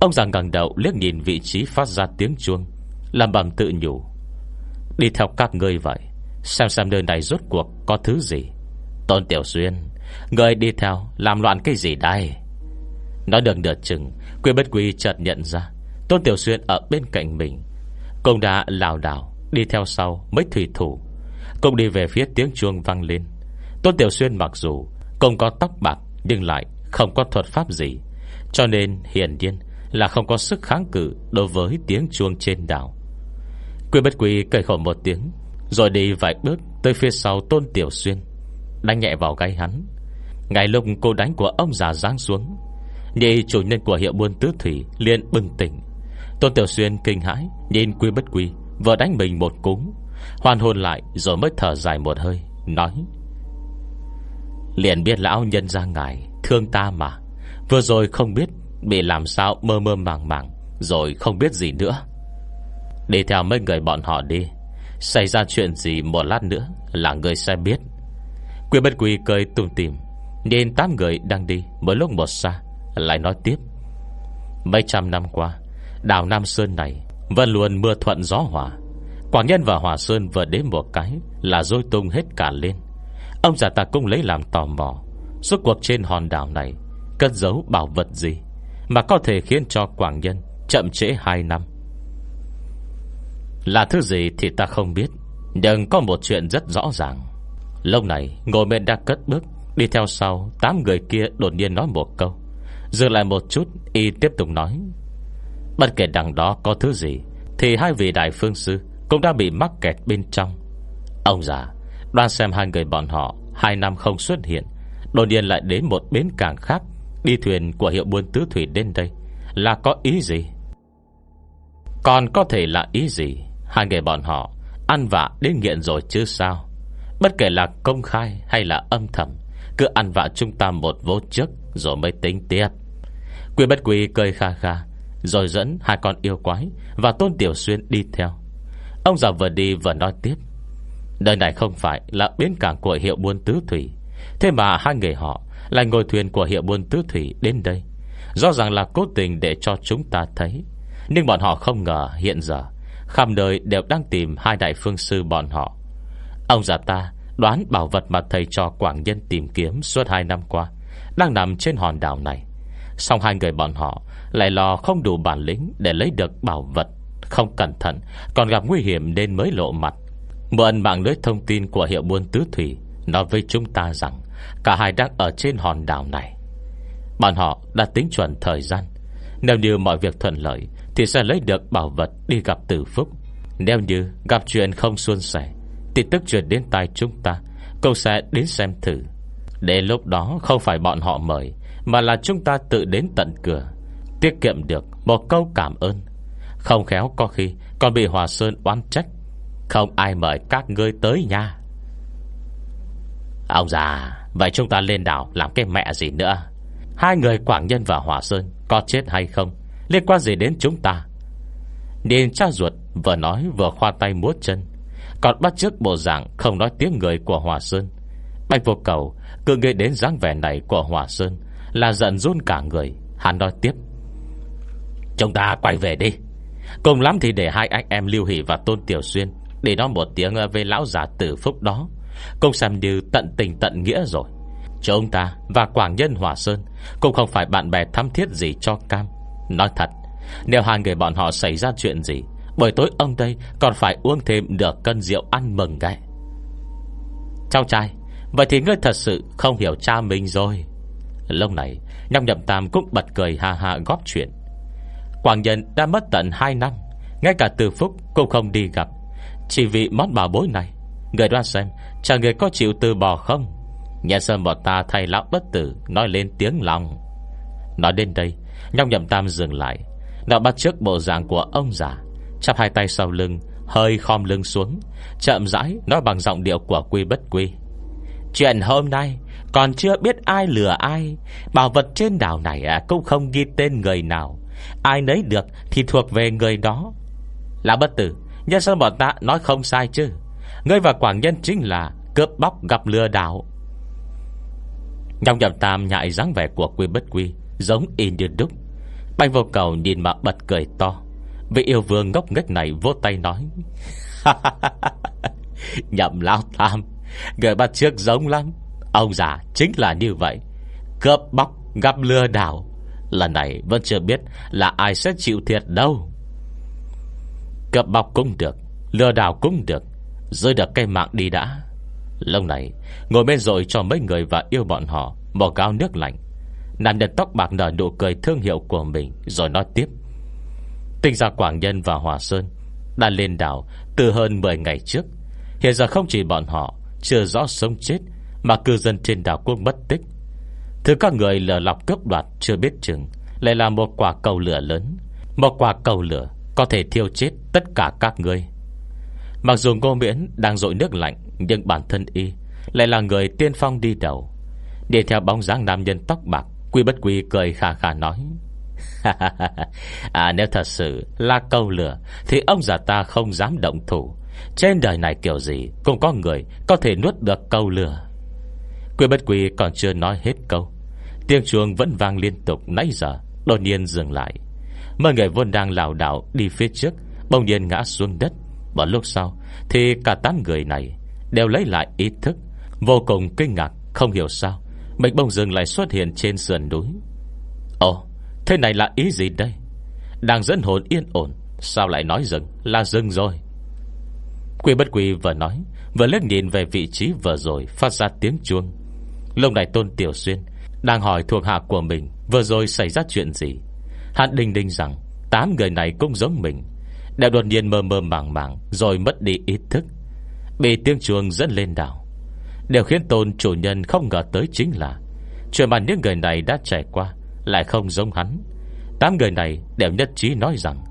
Ông già ngẩng đầu liếc nhìn vị trí phát ra tiếng chuông, Làm bằng tự nhủ. Đi theo các ngươi vậy, Xem xem nơi này rốt cuộc có thứ gì. Tôn Tiểu Xuyên Người đi theo, làm loạn cái gì đây? Nói đường nửa chừng, Quy bất quy chợt nhận ra, Tôn Tiểu Xuyên ở bên cạnh mình. Công đã lào đảo, Đi theo sau mấy thủy thủ. Công đi về phía tiếng chuông vang lên. Tôn Tiểu Xuyên mặc dù Công có tóc bạc, Nhưng lại không có thuật pháp gì. Cho nên hiển nhiên là không có sức kháng cự Đối với tiếng chuông trên đảo. Quy bất quy cởi khổ một tiếng, Rồi đi vài bước tới phía sau Tôn Tiểu Xuyên, Đánh nhẹ vào gáy hắn. Ngày lúc cô đánh của ông già giáng xuống, Nhị chủ nhân của hiệu buôn tứ thủy liền bừng tỉnh. Tôn Tiểu Xuyên kinh hãi, Nhìn quy bất quy Vừa đánh mình một cúng, Hoàn hồn lại rồi mới thở dài một hơi, Nói, Liền biết lão nhân ra ngài Thương ta mà, Vừa rồi không biết Bị làm sao mơ mơ màng màng, Rồi không biết gì nữa. Đi theo mấy người bọn họ đi. Xảy ra chuyện gì một lát nữa Là người sẽ biết. Quyên bất quỳ cười tùm tìm Nhìn tám người đang đi Mỗi lúc một xa, Lại nói tiếp. Mấy trăm năm qua, Đảo Nam Sơn này Vẫn luôn mưa thuận gió hòa. Quảng Nhân và Hòa Sơn vừa đến một cái Là dôi tung hết cả lên. Ông già ta cũng lấy làm tò mò. Suốt cuộc trên hòn đảo này, Cất giấu bảo vật gì? Mà có thể khiến cho Quảng Nhân Chậm trễ 2 năm. Là thứ gì thì ta không biết, Nhưng có một chuyện rất rõ ràng. Lâu này ngồi bên đã cất bước, Đi theo sau Tám người kia đột nhiên nói một câu. Dừng lại một chút, Y tiếp tục nói. Bất kể đằng đó có thứ gì, Thì hai vị đại phương sư Cũng đã bị mắc kẹt bên trong. Ông già Đoan xem hai người bọn họ Hai năm không xuất hiện, Đột nhiên lại đến một bến cảng khác Đi thuyền của hiệu buôn tứ thủy đến đây Là có ý gì? Còn có thể là ý gì? Hai người bọn họ Ăn vạ đến nghiện rồi chứ sao? Bất kể là công khai hay là âm thầm, Cứ ăn vạ chúng ta một vô trước Rồi mới tính tiếp. Quy bất quy cười kha kha, Rồi dẫn hai con yêu quái Và Tôn Tiểu Xuyên đi theo. Ông già vừa đi vừa nói tiếp, đời này không phải là bến cảng của hiệu buôn tứ thủy, Thế mà hai người họ lại ngồi thuyền của hiệu buôn tứ thủy đến đây. Rõ ràng là cố tình để cho chúng ta thấy. Nhưng bọn họ không ngờ hiện giờ, Khắp nơi đều đang tìm Hai đại phương sư bọn họ. Ông già ta đoán bảo vật mà thầy cho Quảng Nhân tìm kiếm suốt hai năm qua Đang nằm trên hòn đảo này. Xong hai người bọn họ Lại lo không đủ bản lĩnh để lấy được bảo vật. Không cẩn thận, Còn gặp nguy hiểm nên mới lộ mặt. Mượn mạng lưới thông tin của hiệu buôn tứ thủy, Nói với chúng ta rằng Cả hai đang ở trên hòn đảo này. Bọn họ đã tính chuẩn thời gian. Nếu như mọi việc thuận lợi, Thì sẽ lấy được bảo vật đi gặp tử phúc. Nếu như gặp chuyện không suôn sẻ, thì tức chuyện đến tai chúng ta Câu sẽ đến xem thử. Để lúc đó không phải bọn họ mời, Mà là chúng ta tự đến tận cửa, Tiết kiệm được một câu cảm ơn. Không khéo có khi Còn bị Hòa Sơn oán trách. Không ai mời các ngươi tới nha. Ông già! Vậy chúng ta lên đảo làm cái mẹ gì nữa? Hai người Quảng Nhân và Hòa Sơn Có chết hay không? Liên quan gì đến chúng ta? Nhìn cha ruột vừa nói vừa khoa tay múa chân. Còn bắt chước bộ dạng Không nói tiếng người của Hòa Sơn. Bạch vô cầu Cứ nghe đến dáng vẻ này của Hòa Sơn Là giận run cả người. Hắn nói tiếp. Chúng ta quay về đi. Cùng lắm thì để hai anh em Lưu Hỷ và Tôn Tiểu Xuyên Để nói một tiếng về lão giả tử phúc đó. Cũng xem như tận tình tận nghĩa rồi. Chúng ta và Quảng Nhân Hòa Sơn Cũng không phải bạn bè thăm thiết gì cho cam. Nói thật, Nếu hai người bọn họ xảy ra chuyện gì Bởi tối ông đây còn phải uống thêm Được cân rượu ăn mừng cái Cháu trai, Vậy thì ngươi thật sự không hiểu cha mình rồi. Lâu này Nhong nhậm tam cũng bật cười ha ha góp chuyện. Quảng Nhân đã mất tận 2 năm, Ngay cả từ phúc cũng không đi gặp. Chỉ vì món bảo bối này, Người đoán xem Chẳng người có chịu từ bỏ không? Nhà sơn bọn ta thay lão bất tử Nói lên tiếng lòng. Nói đến đây Nhóc nhậm tam dừng lại. Nó bắt trước bộ dạng của ông già Chắp hai tay sau lưng Hơi khom lưng xuống Chậm rãi nói bằng giọng điệu của quy bất quy. Chuyện hôm nay Còn chưa biết ai lừa ai. Bảo vật trên đảo này à, cũng không ghi tên người nào. Ai nấy được Thì thuộc về người đó. Là bất tử Nhân sơn bọn ta nói không sai chứ. Ngươi và Quảng Nhân chính là Cướp bóc gặp lừa đảo. Nhọc nhậm tam nhại dáng vẻ của quy bất quy, Giống y như đúc. Banh vô cầu nhìn mà bật cười to. Vị yêu vương ngốc nghếch này vô tay nói Nhậm lao tam, Người bắt trước giống lắm. Ông già chính là như vậy, Cướp bóc gặp lừa đảo. Lần này vẫn chưa biết Là ai sẽ chịu thiệt đâu. Cướp bóc cũng được, Lừa đảo cũng được Rơi được cây mạng đi đã. Lâu này, ngồi bên rồi cho mấy người và yêu bọn họ bỏ gáo nước lạnh. Nam nhân tóc bạc nở nụ cười thương hiệu của mình, Rồi nói tiếp. Tinh ra Quảng Nhân và Hòa Sơn Đã lên đảo từ hơn 10 ngày trước. Hiện giờ không chỉ bọn họ Chưa rõ sống chết, Mà cư dân trên đảo quốc mất tích. Thứ các người lờ lọc cướp đoạt Chưa biết chừng, Lại là một quả cầu lửa lớn. Một quả cầu lửa có thể thiêu chết tất cả các người Mặc dù Ngô Miễn đang dội nước lạnh, Nhưng bản thân y Lại là người tiên phong đi đầu. Đi theo bóng dáng nam nhân tóc bạc, Quy bất quy cười khà khà nói À nếu thật sự là câu lửa Thì ông già ta không dám động thủ. Trên đời này kiểu gì Cũng có người có thể nuốt được câu lửa Quy bất quy còn chưa nói hết câu, Tiếng chuông vẫn vang liên tục nãy giờ, Đột nhiên dừng lại. Mọi người vốn đang lào đảo đi phía trước, Bỗng nhiên ngã xuống đất. Một lúc sau, Thì cả tám người này Đều lấy lại ý thức, Vô cùng kinh ngạc, Không hiểu sao Mình bông rừng lại xuất hiện trên sườn núi. Ồ, Thế này là ý gì đây? Đang dẫn hồn yên ổn, Sao lại nói rừng là rừng rồi. Quy bất quy vừa nói, Vừa lướt nhìn về vị trí vừa rồi, Phát ra tiếng chuông. Lúc này Tôn Tiểu Xuyên Đang hỏi thuộc hạ của mình, Vừa rồi xảy ra chuyện gì? Hạn đình đình rằng, Tám người này cũng giống mình Đều đột nhiên mơ mơ màng màng Rồi mất đi ý thức. Bị tiếng chuông dẫn lên đảo. Điều khiến tôn chủ nhân không ngờ tới chính là, Chuyện mà những người này đã trải qua Lại không giống hắn. Tám người này đều nhất trí nói rằng,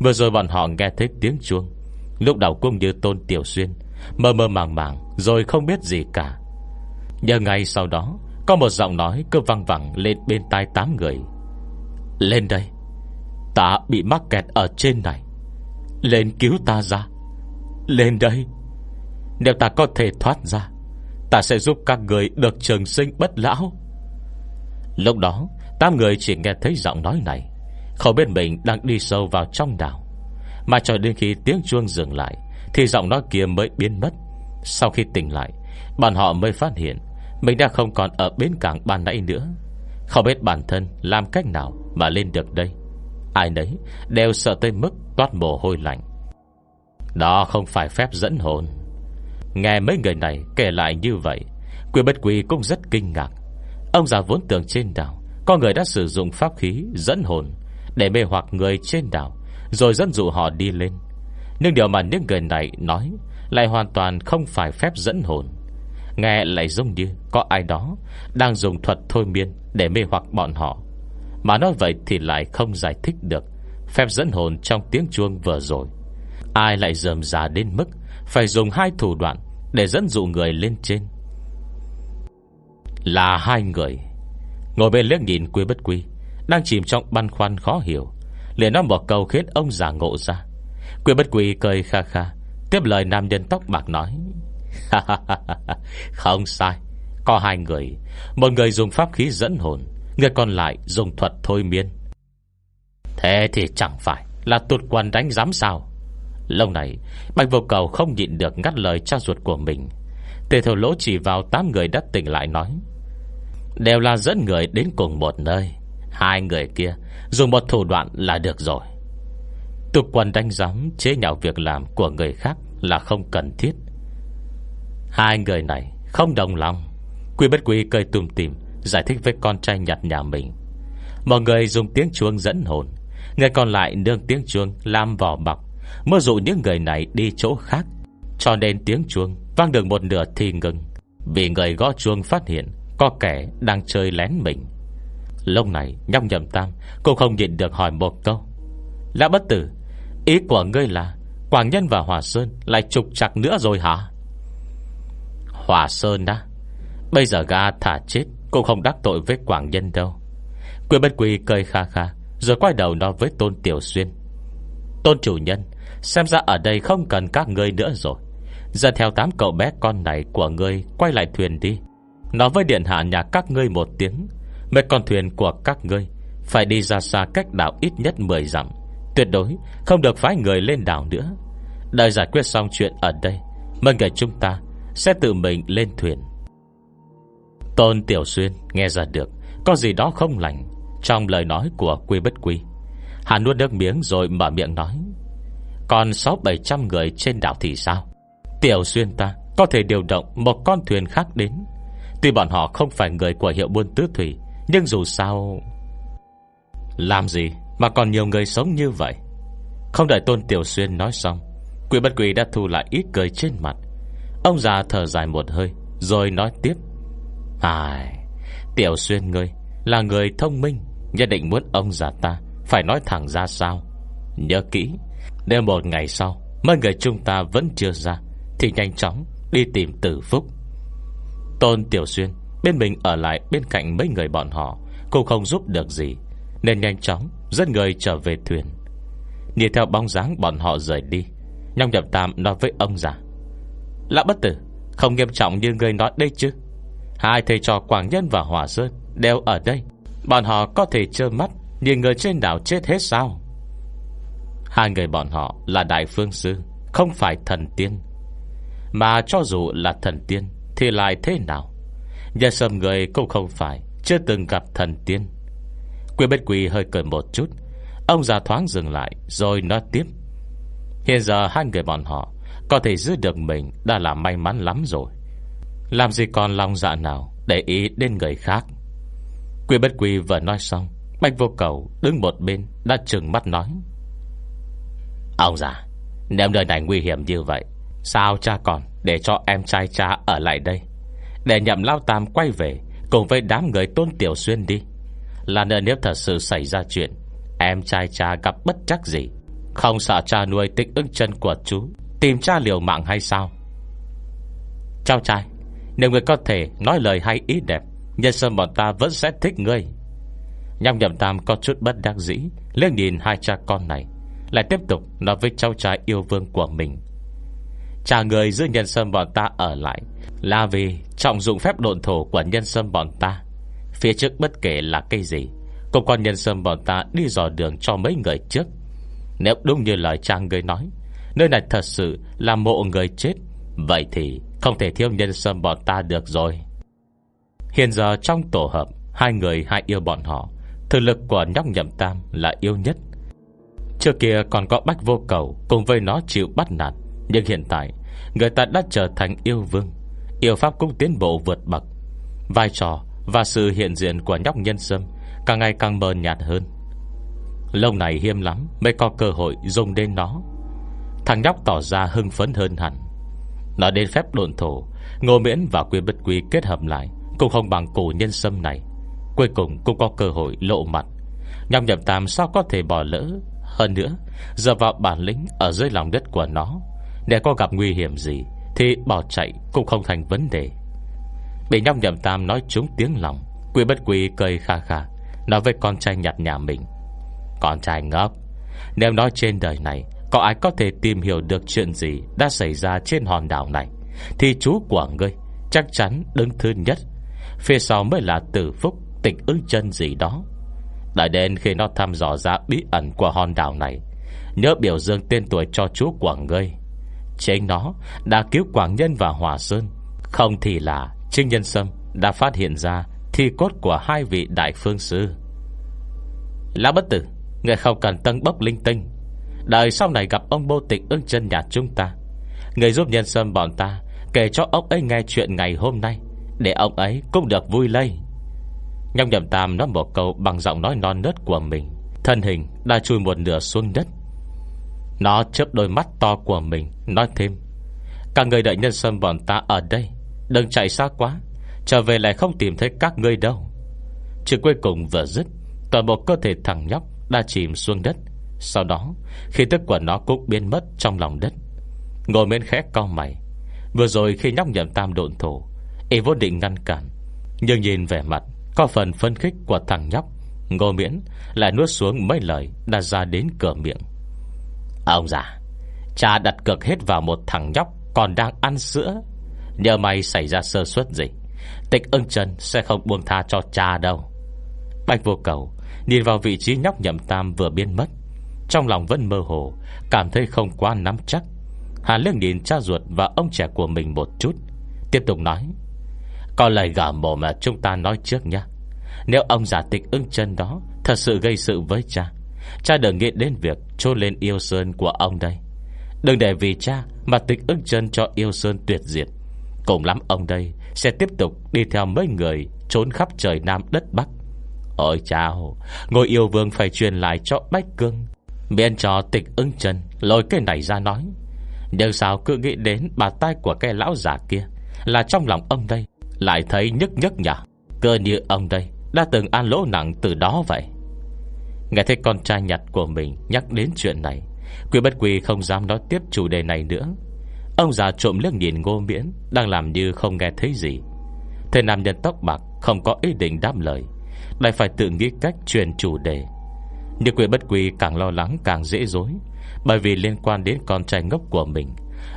Vừa rồi bọn họ nghe thấy tiếng chuông. Lúc đầu cũng như tôn tiểu xuyên, Mơ mơ màng màng Rồi không biết gì cả. Nhờ ngay sau đó, Có một giọng nói cứ văng vẳng lên bên tai tám người. Lên đây, Ta bị mắc kẹt ở trên này. Lên cứu ta ra. Lên đây. Nếu ta có thể thoát ra, Ta sẽ giúp các người được trường sinh bất lão. Lúc đó, Tám người chỉ nghe thấy giọng nói này. Không biết mình đang đi sâu vào trong đảo Mà cho đến khi tiếng chuông dừng lại, Thì giọng nói kia mới biến mất. Sau khi tỉnh lại, Bọn họ mới phát hiện Mình đã không còn ở bến cảng ban nãy nữa. Không biết bản thân làm cách nào Mà lên được đây. Ai nấy đều sợ tới mức toát mồ hôi lạnh. Đó không phải phép dẫn hồn. Nghe mấy người này kể lại như vậy, Quy bất quy cũng rất kinh ngạc. Ông già vốn tưởng trên đảo Có người đã sử dụng pháp khí dẫn hồn Để mê hoặc người trên đảo, Rồi dẫn dụ họ đi lên. Nhưng điều mà những người này nói Lại hoàn toàn không phải phép dẫn hồn. Nghe lại giống như Có ai đó đang dùng thuật thôi miên Để mê hoặc bọn họ. Mà nói vậy thì lại không giải thích được. Phép dẫn hồn trong tiếng chuông vừa rồi. Ai lại dườm già đến mức Phải dùng hai thủ đoạn Để dẫn dụ người lên trên? Là hai người. Ngồi bên liếc nhìn quy bất quy, Đang chìm trong băn khoăn khó hiểu, liền nói một câu khiến ông già ngộ ra. Quy bất quy cười kha kha, Tiếp lời nam nhân tóc bạc nói Không sai. Có hai người, Một người dùng pháp khí dẫn hồn Người còn lại dùng thuật thôi miên. Thế thì chẳng phải Là tụt quần đánh giám sao? Lâu này, Bạch vô cầu không nhịn được ngắt lời cha ruột của mình. Tề thầu lỗ chỉ vào tám người đã tỉnh lại nói, Đều là dẫn người đến cùng một nơi. Hai người kia, Dùng một thủ đoạn là được rồi. Tục quần đánh giám chế nhạo việc làm của người khác là không cần thiết. Hai người này không đồng lòng. Quy bất quy cười tùm tìm Giải thích với con trai nhặt nhà mình. Mọi người dùng tiếng chuông dẫn hồn. Người còn lại nương tiếng chuông Làm vỏ bọc. Mơ dụ những người này đi chỗ khác. Cho nên tiếng chuông vang được một nửa thì ngừng. Vì người gõ chuông phát hiện, Có kẻ đang chơi lén mình. Lúc này, nhóc nhầm tam, Cô không nhịn được hỏi một câu. Lã bất tử, Ý của ngươi là Quảng Nhân và Hòa Sơn Lại trục chặt nữa rồi hả? Hòa Sơn đã Bây giờ gà thả chết. Cũng không đắc tội với Quảng Nhân đâu. Quyền bất quỳ cười kha kha, Rồi quay đầu nói với Tôn Tiểu Xuyên. Tôn chủ nhân, Xem ra ở đây không cần các ngươi nữa rồi. Giờ theo tám cậu bé con này của ngươi Quay lại thuyền đi. Nói với điện hạ nhà các ngươi một tiếng, Mấy con thuyền của các ngươi Phải đi ra xa cách đảo ít nhất 10 dặm. Tuyệt đối không được phái người lên đảo nữa. Đợi giải quyết xong chuyện ở đây Mời người chúng ta Sẽ tự mình lên thuyền. Tôn Tiểu Xuyên nghe ra được, Có gì đó không lành, Trong lời nói của Quy Bất Quy. Hắn nuốt nước miếng rồi mở miệng nói, Còn 6-700 người trên đảo thì sao? Tiểu Xuyên ta, Có thể điều động một con thuyền khác đến. Tuy bọn họ không phải người của hiệu buôn tứ thủy, Nhưng dù sao Làm gì Mà còn nhiều người sống như vậy? Không đợi Tôn Tiểu Xuyên nói xong Quỷ bất quỷ đã thu lại ít cười trên mặt. Ông già thở dài một hơi, Rồi nói tiếp. Ai, Tiểu Xuyên ngươi Là người thông minh, Nhất định muốn ông già ta Phải nói thẳng ra sao? Nhớ kỹ, Nếu một ngày sau Mấy người chúng ta vẫn chưa ra, Thì nhanh chóng đi tìm tử phúc. Tôn Tiểu Xuyên Bên mình ở lại bên cạnh mấy người bọn họ, Cũng không giúp được gì, Nên nhanh chóng dẫn người trở về thuyền. Nhìn theo bóng dáng bọn họ rời đi, Nhong nhập tam nói với ông già, Lão bất tử, Không nghiêm trọng như người nói đây chứ? Hai thầy trò Quảng Nhân và Hòa Sơn Đều ở đây. Bọn họ có thể trơ mắt Nhìn người trên đảo chết hết sao? Hai người bọn họ là Đại Phương Sư, Không phải thần tiên. Mà cho dù là thần tiên Thì lại thế nào? Nhà sầm người cũng không phải, Chưa từng gặp thần tiên. Quyên bất quỳ hơi cười một chút. Ông già thoáng dừng lại, Rồi nói tiếp. Hiện giờ hai người bọn họ Có thể giữ được mình Đã là may mắn lắm rồi. Làm gì còn lòng dạ nào Để ý đến người khác? Quy bất quy vừa nói xong, Bạch vô cầu đứng một bên Đã trừng mắt nói. Ông già, Nếu nơi này nguy hiểm như vậy, Sao cha còn để cho em trai cha ở lại đây? Để nhậm lao tam quay về Cùng với đám người tôn tiểu xuyên đi. Là nơi nếu thật sự xảy ra chuyện, Em trai cha gặp bất chắc gì? Không sợ cha nuôi tích ứng chân của chú, Tìm cha liều mạng hay sao? Cháu trai. Nếu người có thể nói lời hay ý đẹp, Nhân sơn bọn ta vẫn sẽ thích ngươi. Nhằm nhầm tam có chút bất đắc dĩ Lên nhìn hai cha con này, Lại tiếp tục nói với cháu trai yêu vương của mình. Cha người giữ nhân sâm bọn ta ở lại Là vì trọng dụng phép độn thổ của nhân sâm bọn ta. Phía trước bất kể là cây gì, Cũng còn nhân sâm bọn ta đi dò đường cho mấy người trước. Nếu đúng như lời cha người nói, Nơi này thật sự là mộ người chết, Vậy thì không thể thiếu nhân sâm bọn ta được rồi. Hiện giờ trong tổ hợp, Hai người hai yêu bọn họ. Thực lực của nhóc nhậm tam là yêu nhất. Trước kia còn có bách vô cầu Cùng với nó chịu bắt nạt, Nhưng hiện tại, Người ta đã trở thành yêu vương. Yêu pháp cũng tiến bộ vượt bậc. Vai trò và sự hiện diện của nhóc nhân sâm Càng ngày càng mờ nhạt hơn. Lâu này hiếm lắm Mới có cơ hội dùng đến nó. Thằng nhóc tỏ ra hưng phấn hơn hẳn. Nói đến phép đồn thổ, Ngô Miễn và Quy Bất Quy kết hợp lại, Cũng không bằng cổ nhân sâm này. Cuối cùng cũng có cơ hội lộ mặt. Nhằm nhậm tam sao có thể bỏ lỡ? Hơn nữa, Giờ vào bản lĩnh ở dưới lòng đất của nó, Để có gặp nguy hiểm gì Thì bỏ chạy cũng không thành vấn đề. Bị nhóc nhậm tam nói trúng tiếng lòng, Quy bất quy cười kha kha, Nói với con trai nhặt nhà mình, Con trai ngốc, Nếu nói trên đời này có ai có thể tìm hiểu được chuyện gì Đã xảy ra trên hòn đảo này? Thì chú của ngươi Chắc chắn đứng thứ nhất. Phía sau mới là tử phúc, Tịch ứng chân gì đó. Đại đến khi nó thăm dò ra bí ẩn của hòn đảo này, Nhớ biểu dương tên tuổi cho chú của ngươi. Chính nó đã cứu Quảng Nhân và Hòa Sơn. Không thì là Trinh Nhân Sâm đã phát hiện ra Thi cốt của hai vị đại phương sư. Lão bất tử Người không cần tân bốc linh tinh. Đời sau này gặp ông bô tịch ưng chân nhà chúng ta. Người giúp nhân sâm bọn ta, Kể cho ông ấy nghe chuyện ngày hôm nay, Để ông ấy cũng được vui lây. Nhông nhầm tam nói một câu Bằng giọng nói non nớt của mình, Thân hình đã chui một nửa xuống đất. Nó chớp đôi mắt to của mình, Nói thêm cả người đợi nhân sâm bọn ta ở đây, Đừng chạy xa quá, Trở về lại không tìm thấy các ngươi đâu. Chữ cuối cùng vừa dứt, Toàn bộ cơ thể thằng nhóc đã chìm xuống đất sau đó, Khi tức của nó cũng biến mất trong lòng đất, Ngồi bên khẽ cao mày. Vừa rồi khi nhóc nhậm tam độn thổ, Y vô định ngăn cản, Nhưng nhìn vẻ mặt Có phần phân khích của thằng nhóc, Ngô miễn lại nuốt xuống mấy lời Đã ra đến cửa miệng. Ông già, Cha đặt cược hết vào một thằng nhóc Còn đang ăn sữa. Nhờ mày xảy ra sơ suất gì Tịch ưng chân sẽ không buông tha cho cha đâu. Bạch vô cầu Nhìn vào vị trí nhóc nhậm tam vừa biến mất trong lòng vẫn mơ hồ, Cảm thấy không quá nắm chắc. Hà lương nhìn cha ruột và ông trẻ của mình một chút, Tiếp tục nói Còn lời gả mổ mà chúng ta nói trước nhé Nếu ông giả tịch ưng chân đó, Thật sự gây sự với cha Cha đừng nghĩ đến việc trôn lên yêu sơn của ông đây. Đừng để vì cha Mà tịch ưng chân cho yêu sơn tuyệt diệt. Cùng lắm ông đây Sẽ tiếp tục đi theo mấy người Trốn khắp trời Nam đất Bắc. Ôi chào, Ngôi yêu vương phải truyền lại cho Bách Cương. Miễn cho tịch ưng chân, Lôi cái này ra nói. Nhưng sao cứ nghĩ đến bà tai của cái lão già kia, Là trong lòng ông đây, Lại thấy nhức nhức nhở. Cơ như ông đây, Đã từng ăn lỗ nặng từ đó vậy. Nghe thấy con trai nhặt của mình Nhắc đến chuyện này, Quy bất quy không dám nói tiếp chủ đề này nữa. Ông già trộm liếc nhìn ngô miễn, Đang làm như không nghe thấy gì. Thế nam nhân tóc bạc không có ý định đáp lời Lại phải tự nghĩ cách truyền chủ đề. Nhưng quỷ bất quỷ càng lo lắng càng dễ dối, Bởi vì liên quan đến con trai ngốc của mình,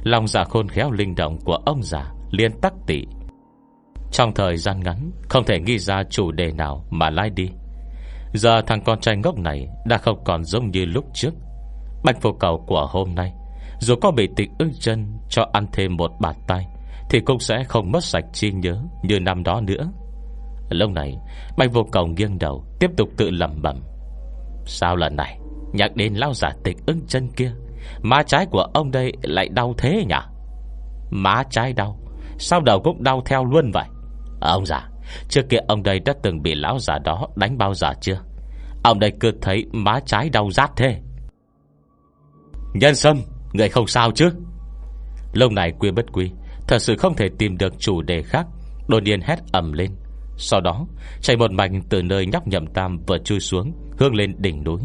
Lòng dạ khôn khéo linh động của ông già Liên tắc tị. Trong thời gian ngắn, Không thể nghĩ ra chủ đề nào mà lai đi. Giờ thằng con trai ngốc này Đã không còn giống như lúc trước. Bạch phổ cầu của hôm nay, Dù có bị tịch ức chân Cho ăn thêm một bàn tay Thì cũng sẽ không mất sạch chi nhớ Như năm đó nữa. Lúc này Bạch vô cầu nghiêng đầu, Tiếp tục tự lầm bẩm. Sao lần này, Nhắc đến lao giả tịch ưng chân kia, Má trái của ông đây lại đau thế nhỉ? Má trái đau, Sao đầu cũng đau theo luôn vậy? Ông già, Trước kia ông đây đã từng bị lão già đó đánh bao giờ chưa? Ông đây cứ thấy má trái đau rát thế. Nhân sâm, Người không sao chứ? Lâu này quy bất quy, Thật sự không thể tìm được chủ đề khác, Đột nhiên hét ầm lên. Sau đó, chạy một mạch từ nơi nhóc nhậm tam Vừa chui xuống Hương lên đỉnh núi.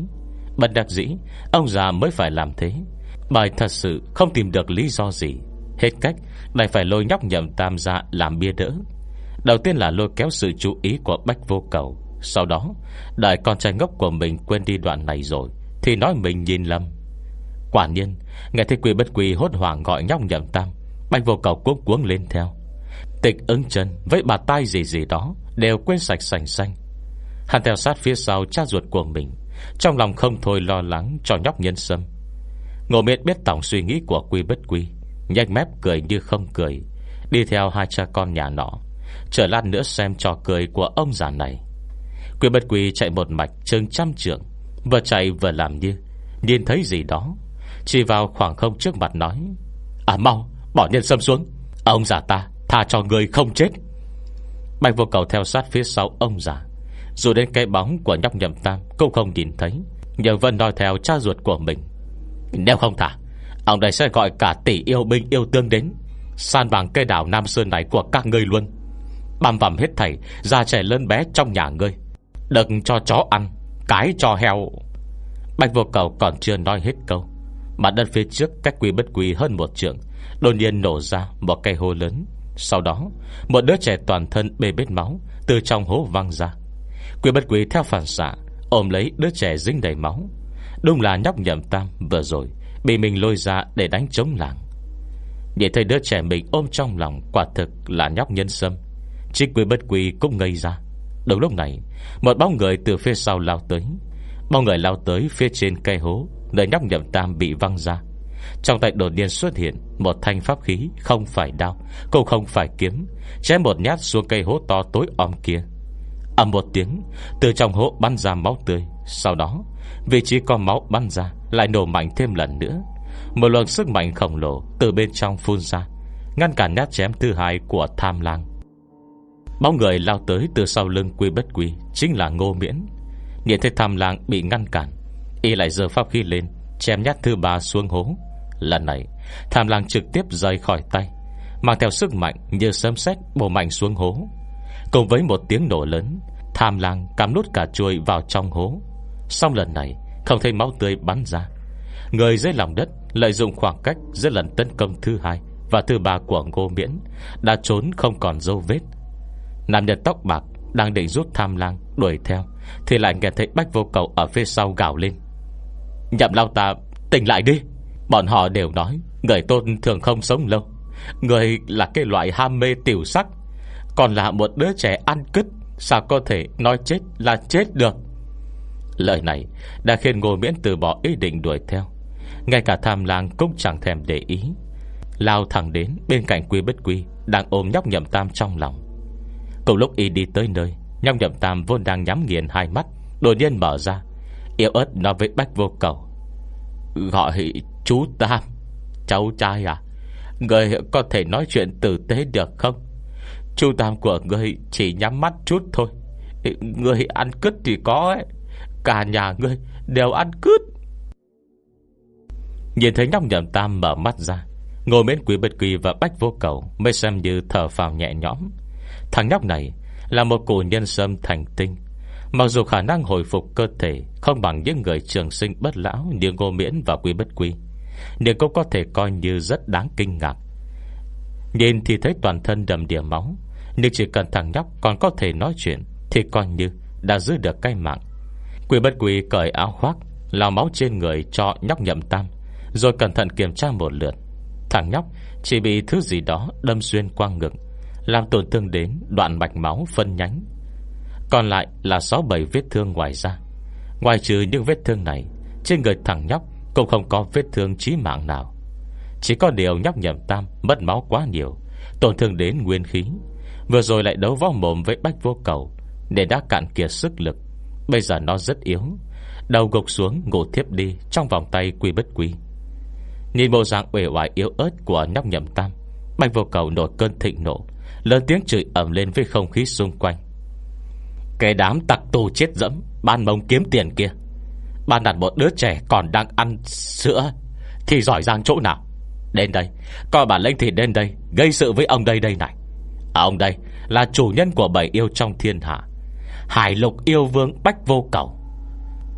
Bất đắc dĩ, Ông già mới phải làm thế. Bài thật sự không tìm được lý do gì. Hết cách Lại phải lôi nhóc nhậm tam ra làm bia đỡ. Đầu tiên là lôi kéo sự chú ý của Bách Vô Cầu. Sau đó Đại con trai ngốc của mình quên đi đoạn này rồi, Thì nói mình nhìn lầm. Quả nhiên, Nghe thấy quỷ bất quỷ hốt hoảng gọi nhóc nhậm tam, Bách vô cầu cuống cuống lên theo. Tịch ứng chân với bà tai gì gì đó, Đều quên sạch sành xanh. Hắn theo sát phía sau cha ruột của mình, Trong lòng không thôi lo lắng cho nhóc nhân sâm. Ngộ miệt biết tổng suy nghĩ của quy bất quy Nhanh mép cười như không cười, Đi theo hai cha con nhà nọ, Chờ lát nữa xem trò cười của ông già này. Quy bất quy chạy một mạch chừng trăm trượng, Vừa chạy vừa làm như, Nhìn thấy gì đó, chỉ vào khoảng không trước mặt nói À mau, bỏ nhân sâm xuống, Ông già ta. Thà cho người không chết. Bạch vô cầu theo sát phía sau ông già Dù đến cái bóng của nhóc nhầm tam Cũng không nhìn thấy, Nhưng vẫn nói theo cha ruột của mình. Nếu không thả Ông đây sẽ gọi cả tỷ yêu binh yêu tương đến, San bằng cây đảo Nam Sơn này của các ngươi luôn. Băm vằm hết thảy Già trẻ lớn bé trong nhà ngươi. Đừng cho chó ăn, Cái cho heo. Bạch vô cầu còn chưa nói hết câu Mặt đất phía trước cách quy bất quy hơn một trượng, Đột nhiên nổ ra một cây hô lớn. Sau đó, Một đứa trẻ toàn thân bê bết máu Từ trong hố văng ra. Quỷ bất quỷ theo phản xạ, Ôm lấy đứa trẻ dính đầy máu. Đúng là nhóc nhậm tam vừa rồi, Bị mình lôi ra để đánh chống làng. Nhìn thấy đứa trẻ mình ôm trong lòng, Quả thực là nhóc nhân sâm. Chỉ quỷ bất quỷ cũng ngây ra. Đúng lúc này, Một bóng người từ phía sau lao tới. Bóng người lao tới phía trên cây hố, Nơi nhóc nhậm tam bị văng ra. Trong tay đột nhiên xuất hiện Một thanh pháp khí không phải đao, Cũng không phải kiếm Chém một nhát xuống cây hố to tối om kia. Ầm một tiếng, Từ trong hố bắn ra máu tươi. Sau đó, Vị trí có máu bắn ra Lại nổ mạnh thêm lần nữa. Một luồng sức mạnh khổng lồ Từ bên trong phun ra, Ngăn cản nhát chém thứ hai của tham lang. Bóng người lao tới từ sau lưng quy bất quy, Chính là ngô miễn. Nhìn thấy tham lang bị ngăn cản, Y lại giờ pháp khí lên, Chém nhát thứ ba xuống hố. Lần này, tham lang trực tiếp rời khỏi tay, Mang theo sức mạnh như sớm xét bổ mạnh xuống hố. Cùng với một tiếng nổ lớn, Tham lang cắm nút cả chuôi vào trong hố. Xong lần này, Không thấy máu tươi bắn ra. Người dưới lòng đất lợi dụng khoảng cách Giữa lần tấn công thứ hai Và thứ ba của ngô miễn Đã trốn không còn dấu vết. Nam nhân tóc bạc đang định rút tham lang Đuổi theo, Thì lại nghe thấy bách vô cầu ở phía sau gào lên. Nhậm lao ta tỉnh lại đi! Bọn họ đều nói, Người tôn thường không sống lâu. Người là cái loại ham mê tiểu sắc. Còn là một đứa trẻ ăn cứt, Sao có thể nói chết là chết được? Lời này Đã khiến Ngô Miễn từ bỏ ý định đuổi theo. Ngay cả tham lang cũng chẳng thèm để ý. Lao thẳng đến bên cạnh Quy Bất Quy, Đang ôm nhóc nhậm tam trong lòng. Cùng lúc y đi tới nơi, Nhóc nhậm tam vốn đang nhắm nghiền hai mắt, Đột nhiên mở ra. Yếu ớt nói với Bách vô cầu, Gọi chú Tam, Cháu trai à Người có thể nói chuyện tử tế được không? Chú Tam của người chỉ nhắm mắt chút thôi. Người ăn cứt thì có ấy, Cả nhà ngươi đều ăn cứt. Nhìn thấy nhóc nhầm Tam mở mắt ra Ngồi mến quý bất quỳ và bách vô cầu Mới xem như thở phào nhẹ nhõm. Thằng nhóc này Là một cổ nhân sâm thành tinh. Mặc dù khả năng hồi phục cơ thể Không bằng những người trường sinh bất lão Như Ngô Miễn và Quý Bất Quý nhưng cũng có thể coi như rất đáng kinh ngạc. Nhìn thì thấy toàn thân đầm đìa máu. Nhưng chỉ cần thằng nhóc còn có thể nói chuyện Thì coi như đã giữ được cái mạng. Quỷ Bất quỷ cởi áo khoác Lao máu trên người cho nhóc nhậm tam, Rồi cẩn thận kiểm tra một lượt. Thằng nhóc chỉ bị thứ gì đó Đâm xuyên qua ngực, Làm tổn thương đến đoạn mạch máu phân nhánh. Còn lại là 6-7 vết thương ngoài ra Ngoài trừ những vết thương này, Trên người thằng nhóc cũng không có vết thương chí mạng nào. Chỉ có điều nhóc nhầm tam Mất máu quá nhiều, Tổn thương đến nguyên khí. Vừa rồi lại đấu võ mồm với bách vô cầu, Để đã cạn kiệt sức lực. Bây giờ nó rất yếu. Đầu gục xuống, ngủ thiếp đi, Trong vòng tay quy bất quy. Nhìn bộ dạng uể oải yếu ớt của nhóc nhầm tam, Bách vô cầu nổi cơn thịnh nộ, Lớn tiếng chửi ẩm lên với không khí xung quanh. Cái đám tặc tù chết dẫm, Ban mông kiếm tiền kia. Bạn đặt một đứa trẻ còn đang ăn sữa. Thì giỏi giang chỗ nào? Đến đây. Coi bản lĩnh thì đến đây. Gây sự với ông đây đây này. À, ông đây là chủ nhân của bảy yêu trong thiên hạ. Hải lục yêu vương bách vô cầu.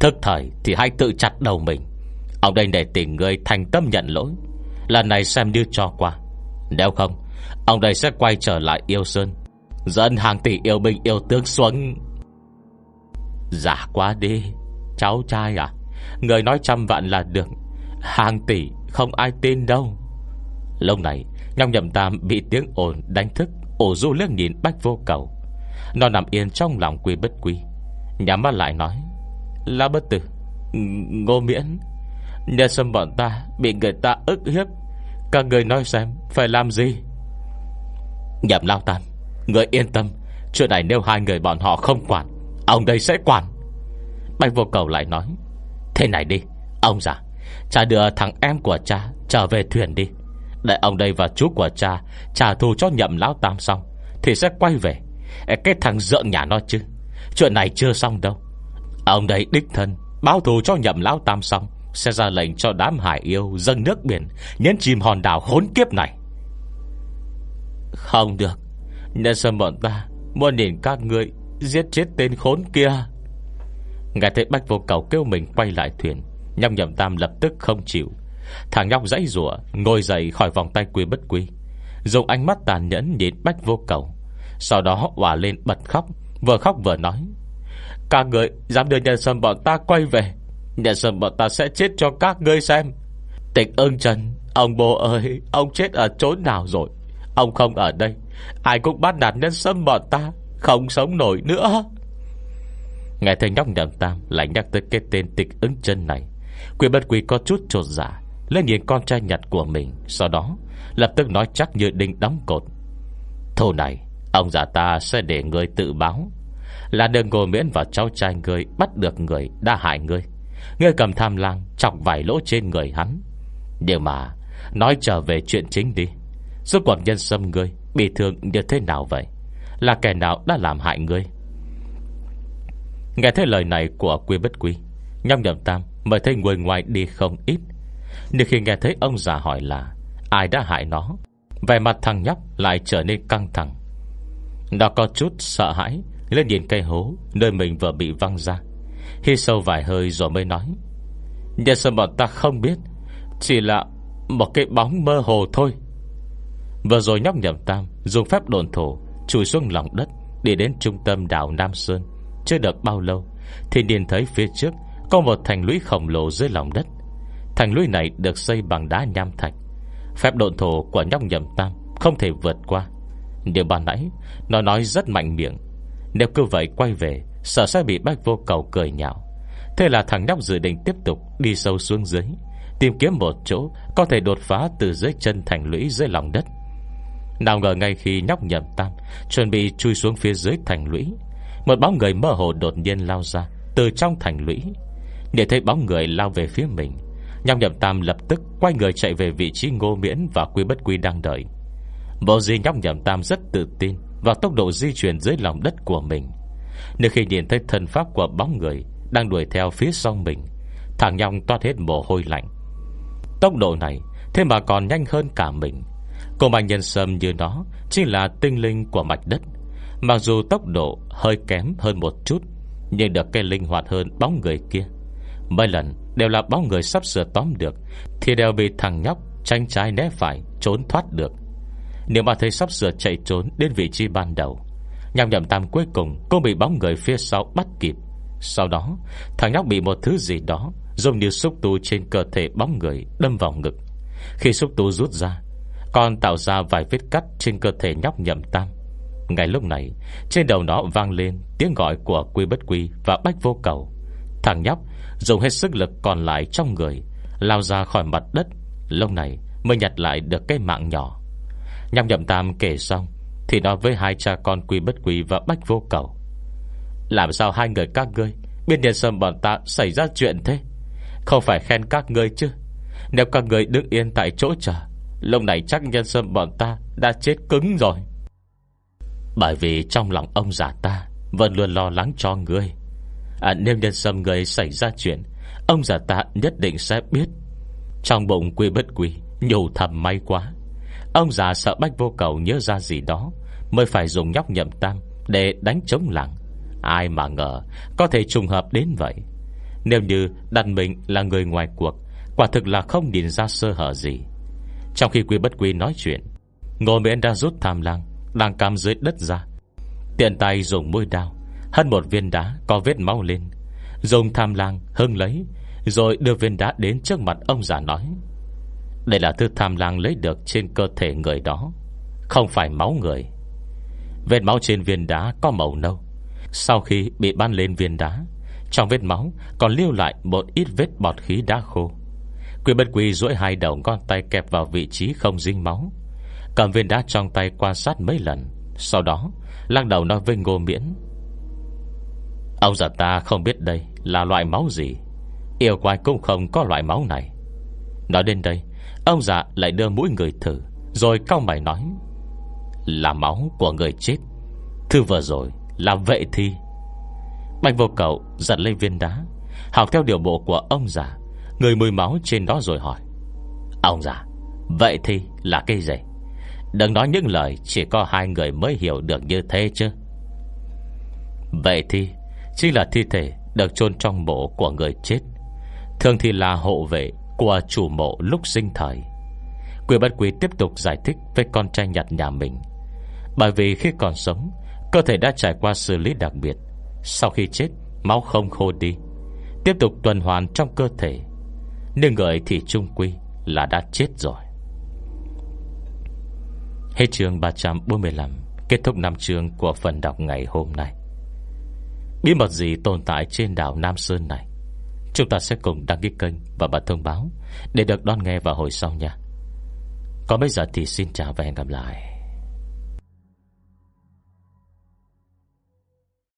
Thức thời thì hãy tự chặt đầu mình. Ông đây để tình người thành tâm nhận lỗi. Lần này xem như cho qua. Nếu không, Ông đây sẽ quay trở lại yêu sơn. Dẫn hàng tỷ yêu binh yêu tướng xuống. Giả quá đi. Cháu trai à? Người nói trăm vạn là được. Hàng tỷ, không ai tin đâu. Lâu này Nhong nhậm tam bị tiếng ồn đánh thức, Ổ du liếc nhìn bách vô cầu. Nó nằm yên trong lòng quy bất quy. Nhắm mắt lại nói Là bất tử Ngô miễn Nhà sâm bọn ta bị người ta ức hiếp, Các người nói xem Phải làm gì? Nhậm lao tam, Người yên tâm, Chuyện này nếu hai người bọn họ không quản, Ông đây sẽ quản. Bạch vô cầu lại nói, Thế này đi, Ông già, Cha đưa thằng em của cha trở về thuyền đi. Để ông đây và chú của cha Trả thù cho nhậm lão tam xong, Thì sẽ quay về. Cái thằng dợn nhà nó chứ, Chuyện này chưa xong đâu. Ông đây đích thân Báo thù cho nhậm lão tam xong, Sẽ ra lệnh cho đám hải yêu Dâng nước biển, Nhấn chìm hòn đảo khốn kiếp này. Không được Nhân sân bọn ta Muốn nhìn các người Giết chết tên khốn kia Nghe thấy Bách Vô Cầu kêu mình quay lại thuyền, Nhâm nhậm tam lập tức không chịu. Thằng nhóc dãy rủa, Ngồi dậy khỏi vòng tay quy bất quy. Dùng ánh mắt tàn nhẫn nhìn Bách Vô Cầu. Sau đó hòa lên bật khóc, Vừa khóc vừa nói. Các người dám đưa nhân sâm bọn ta quay về. Nhân sâm bọn ta sẽ chết cho các ngươi xem. Tịch ơn Trần, Ông bố ơi, Ông chết ở chỗ nào rồi? Ông không ở đây, Ai cũng bắt nạt nhân sâm bọn ta, Không sống nổi nữa. Nghe thấy nhóc nhậm tam Lại nhắc tới cái tên tịch ứng chân này Quỷ bất quỷ có chút trột giả Lên nhìn con trai nhặt của mình Sau đó lập tức nói chắc như đinh đóng cột. Thô này Ông già ta sẽ để người tự báo. Là đừng ngồi miễn vào cháu trai người Bắt được người đã hại người người cầm tham lang Chọc vài lỗ trên người hắn. Nhưng mà Nói trở về chuyện chính đi. Suốt cuộc nhân xâm người, Bị thương như thế nào vậy? Là kẻ nào đã làm hại người? Nghe thấy lời này của quy bất quy, nhóc nhầm tam mới thấy người ngoài đi không ít. Nhưng khi nghe thấy ông già hỏi là, Ai đã hại nó? Về mặt thằng nhóc lại trở nên căng thẳng. Nó có chút sợ hãi, Lên nhìn cây hố Nơi mình vừa bị văng ra. Hít sâu vài hơi rồi mới nói Nhưng sao bọn ta không biết, Chỉ là một cái bóng mơ hồ thôi. Vừa rồi nhóc nhậm tam Dùng phép đồn thổ Chùi xuống lòng đất, Đi đến trung tâm đảo Nam Sơn. Chưa được bao lâu, Thì nhìn thấy phía trước Có một thành lũy khổng lồ dưới lòng đất. Thành lũy này được xây bằng đá nham thạch. Phép độn thổ của nhóc nhầm tam Không thể vượt qua. Điều bà nãy, Nó nói rất mạnh miệng. Nếu cứ vậy quay về, Sợ sẽ bị bách vô cầu cười nhạo. Thế là thằng nhóc dự định tiếp tục đi sâu xuống dưới, Tìm kiếm một chỗ Có thể đột phá từ dưới chân thành lũy dưới lòng đất. Nào ngờ ngay khi nhóc nhầm tam Chuẩn bị chui xuống phía dưới thành lũy một bóng người mơ hồ đột nhiên lao ra, Từ trong thành lũy. Để thấy bóng người lao về phía mình Nhọc nhậm tam lập tức quay người chạy về vị trí ngô miễn Và quy bất quy đang đợi. Bộ gì nhóc nhậm tam rất tự tin Vào tốc độ di chuyển dưới lòng đất của mình. Nếu khi nhìn thấy thân pháp của bóng người Đang đuổi theo phía sau mình, Thằng nhong toát hết mồ hôi lạnh. Tốc độ này, Thế mà còn nhanh hơn cả mình. Cô mạnh nhân sâm như nó, Chính là tinh linh của mạch đất. Mặc dù tốc độ hơi kém hơn một chút, Nhưng được cái linh hoạt hơn bóng người kia. Mấy lần đều là bóng người sắp sửa tóm được, Thì đều bị thằng nhóc Tranh trái né phải trốn thoát được. Nếu mà thấy sắp sửa chạy trốn Đến vị trí ban đầu, Nhằm nhầm tam cuối cùng Cũng bị bóng người phía sau bắt kịp. Sau đó, thằng nhóc bị một thứ gì đó, Giống như xúc tu trên cơ thể bóng người, Đâm vào ngực. Khi xúc tu rút ra, Còn tạo ra vài vết cắt trên cơ thể nhóc nhầm tam. Ngay lúc này, Trên đầu nó vang lên tiếng gọi của Quy Bất Quy và Bách Vô Cầu. Thằng nhóc dùng hết sức lực còn lại trong người, Lao ra khỏi mặt đất. Lúc này mới nhặt lại được cái mạng nhỏ. Nhằm nhậm tam kể xong, Thì nói với hai cha con Quy Bất Quy và Bách Vô Cầu. Làm sao hai người các ngươi Biết nhân sâm bọn ta xảy ra chuyện thế? Không phải khen các ngươi chứ? Nếu các ngươi đứng yên tại chỗ chờ, Lúc này chắc nhân sâm bọn ta Đã chết cứng rồi. Bởi vì trong lòng ông già ta Vẫn luôn lo lắng cho ngươi. À, Nếu nhân sâm ngươi xảy ra chuyện Ông già ta nhất định sẽ biết. Trong bụng quy bất quy Nhủ thầm may quá. Ông già sợ bách vô cầu nhớ ra gì đó Mới phải dùng nhóc nhậm tam Để đánh chống lặng Ai mà ngờ Có thể trùng hợp đến vậy. Nếu như đặt mình là người ngoài cuộc Quả thực là không nhìn ra sơ hở gì. Trong khi Quy Bất Quy nói chuyện Ngô Miễn đã rút tham lăng đang cam dưới đất ra. Tiện tay dùng mũi đao Hân một viên đá có vết máu lên. Dùng tham lang hưng lấy, Rồi đưa viên đá đến trước mặt ông già nói, Đây là thứ tham lang lấy được Trên cơ thể người đó, Không phải máu người. Vết máu trên viên đá có màu nâu. Sau khi bị ban lên viên đá, trong vết máu còn lưu lại một ít vết bọt khí đá khô. Quy bất quy duỗi hai đầu ngón tay kẹp vào vị trí không dính máu Cầm viên đá trong tay quan sát mấy lần. Sau đó, lắc đầu nói với ngô miễn. Ông già ta không biết đây Là loại máu gì. Yêu quái cũng không có loại máu này. Nói đến đây, Ông già lại đưa mũi người thử, Rồi cao mày nói. Là máu của người chết. Thư vừa rồi là vệ thi. Bạch vô cầu giật lên viên đá, Học theo điều bộ của ông già. Người mùi máu trên đó rồi hỏi. Ông già Vậy thì là cái gì? Đừng nói những lời, chỉ có hai người mới hiểu được như thế chứ. Vậy thì, Chính là thi thể được chôn trong mộ của người chết. Thường thì là hộ vệ Của chủ mộ lúc sinh thời. Quỷ bất quý tiếp tục giải thích Với con trai nhặt nhà mình. Bởi vì khi còn sống, Cơ thể đã trải qua xử lý đặc biệt. Sau khi chết, Máu không khô đi, Tiếp tục tuần hoàn trong cơ thể. Nhưng người thì trung quy là đã chết rồi. Hết chương 345 Kết thúc năm chương của phần đọc ngày hôm nay. Bí mật gì tồn tại trên đảo Nam Sơn này? Chúng ta sẽ cùng đăng ký kênh Và bật thông báo Để được đón nghe vào hồi sau nha. Còn bây giờ thì xin chào và hẹn gặp lại.